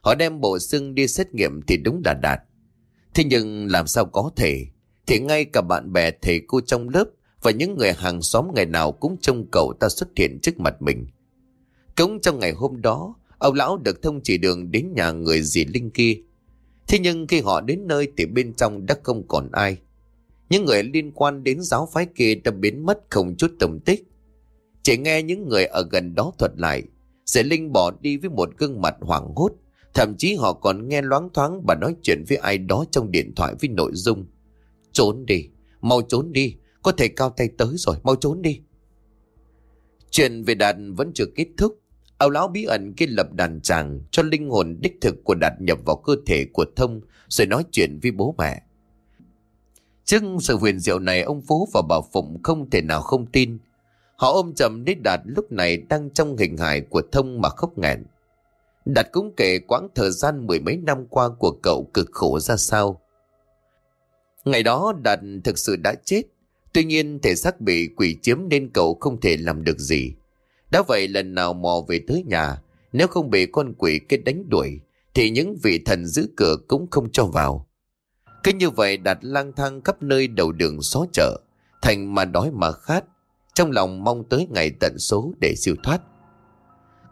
Họ đem bộ xương đi xét nghiệm thì đúng là đạt. Thế nhưng làm sao có thể? Thì ngay cả bạn bè thầy cô trong lớp và những người hàng xóm ngày nào cũng trông cậu ta xuất hiện trước mặt mình. Cũng trong ngày hôm đó, ông lão được thông chỉ đường đến nhà người dì Linh kia. Thế nhưng khi họ đến nơi thì bên trong đã không còn ai. Những người liên quan đến giáo phái kia đã biến mất không chút tầm tích. Chỉ nghe những người ở gần đó thuật lại, sẽ Linh bỏ đi với một gương mặt hoảng hốt. Thậm chí họ còn nghe loáng thoáng bà nói chuyện với ai đó trong điện thoại với nội dung. Trốn đi, mau trốn đi, có thể cao tay tới rồi, mau trốn đi. Chuyện về Đạt vẫn chưa kết thúc. Âu lão bí ẩn kia lập đàn tràng cho linh hồn đích thực của Đạt nhập vào cơ thể của Thông rồi nói chuyện với bố mẹ. Trước sự huyền diệu này ông Phú và bà Phụng không thể nào không tin. Họ ôm chầm đến Đạt lúc này đang trong hình hài của Thông mà khóc nghẹn. Đạt cũng kể quãng thời gian mười mấy năm qua của cậu cực khổ ra sao. Ngày đó Đạt thực sự đã chết. Tuy nhiên thể xác bị quỷ chiếm nên cậu không thể làm được gì. Đã vậy lần nào mò về tới nhà, nếu không bị con quỷ kết đánh đuổi, thì những vị thần giữ cửa cũng không cho vào. Cứ như vậy Đạt lang thang khắp nơi đầu đường xó chợ, thành mà đói mà khát, trong lòng mong tới ngày tận số để siêu thoát.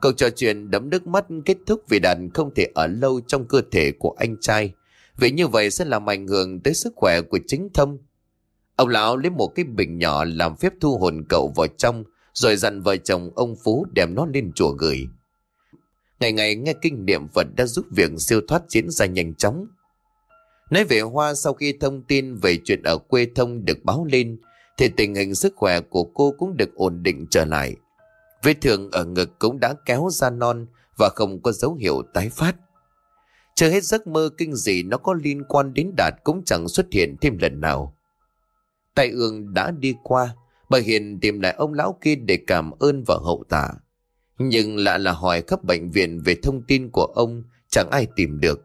Câu trò chuyện đấm nước mắt kết thúc vì đàn không thể ở lâu trong cơ thể của anh trai. Vì như vậy sẽ làm ảnh hưởng tới sức khỏe của chính thâm. Ông lão lấy một cái bình nhỏ làm phép thu hồn cậu vào trong rồi dặn vợ chồng ông Phú đem nó lên chùa gửi. Ngày ngày nghe kinh niệm Phật đã giúp việc siêu thoát diễn ra nhanh chóng. Nói về Hoa sau khi thông tin về chuyện ở quê thông được báo lên, thì tình hình sức khỏe của cô cũng được ổn định trở lại. Vết thương ở ngực cũng đã kéo ra non và không có dấu hiệu tái phát. Chưa hết giấc mơ kinh dị nó có liên quan đến Đạt cũng chẳng xuất hiện thêm lần nào. Tài ương đã đi qua, Bà Hiền tìm lại ông lão kia để cảm ơn và hậu tạ. Nhưng lạ là hỏi khắp bệnh viện về thông tin của ông chẳng ai tìm được.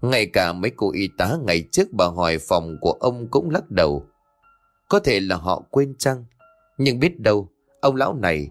Ngay cả mấy cô y tá ngày trước bà hỏi phòng của ông cũng lắc đầu. Có thể là họ quên chăng? Nhưng biết đâu, ông lão này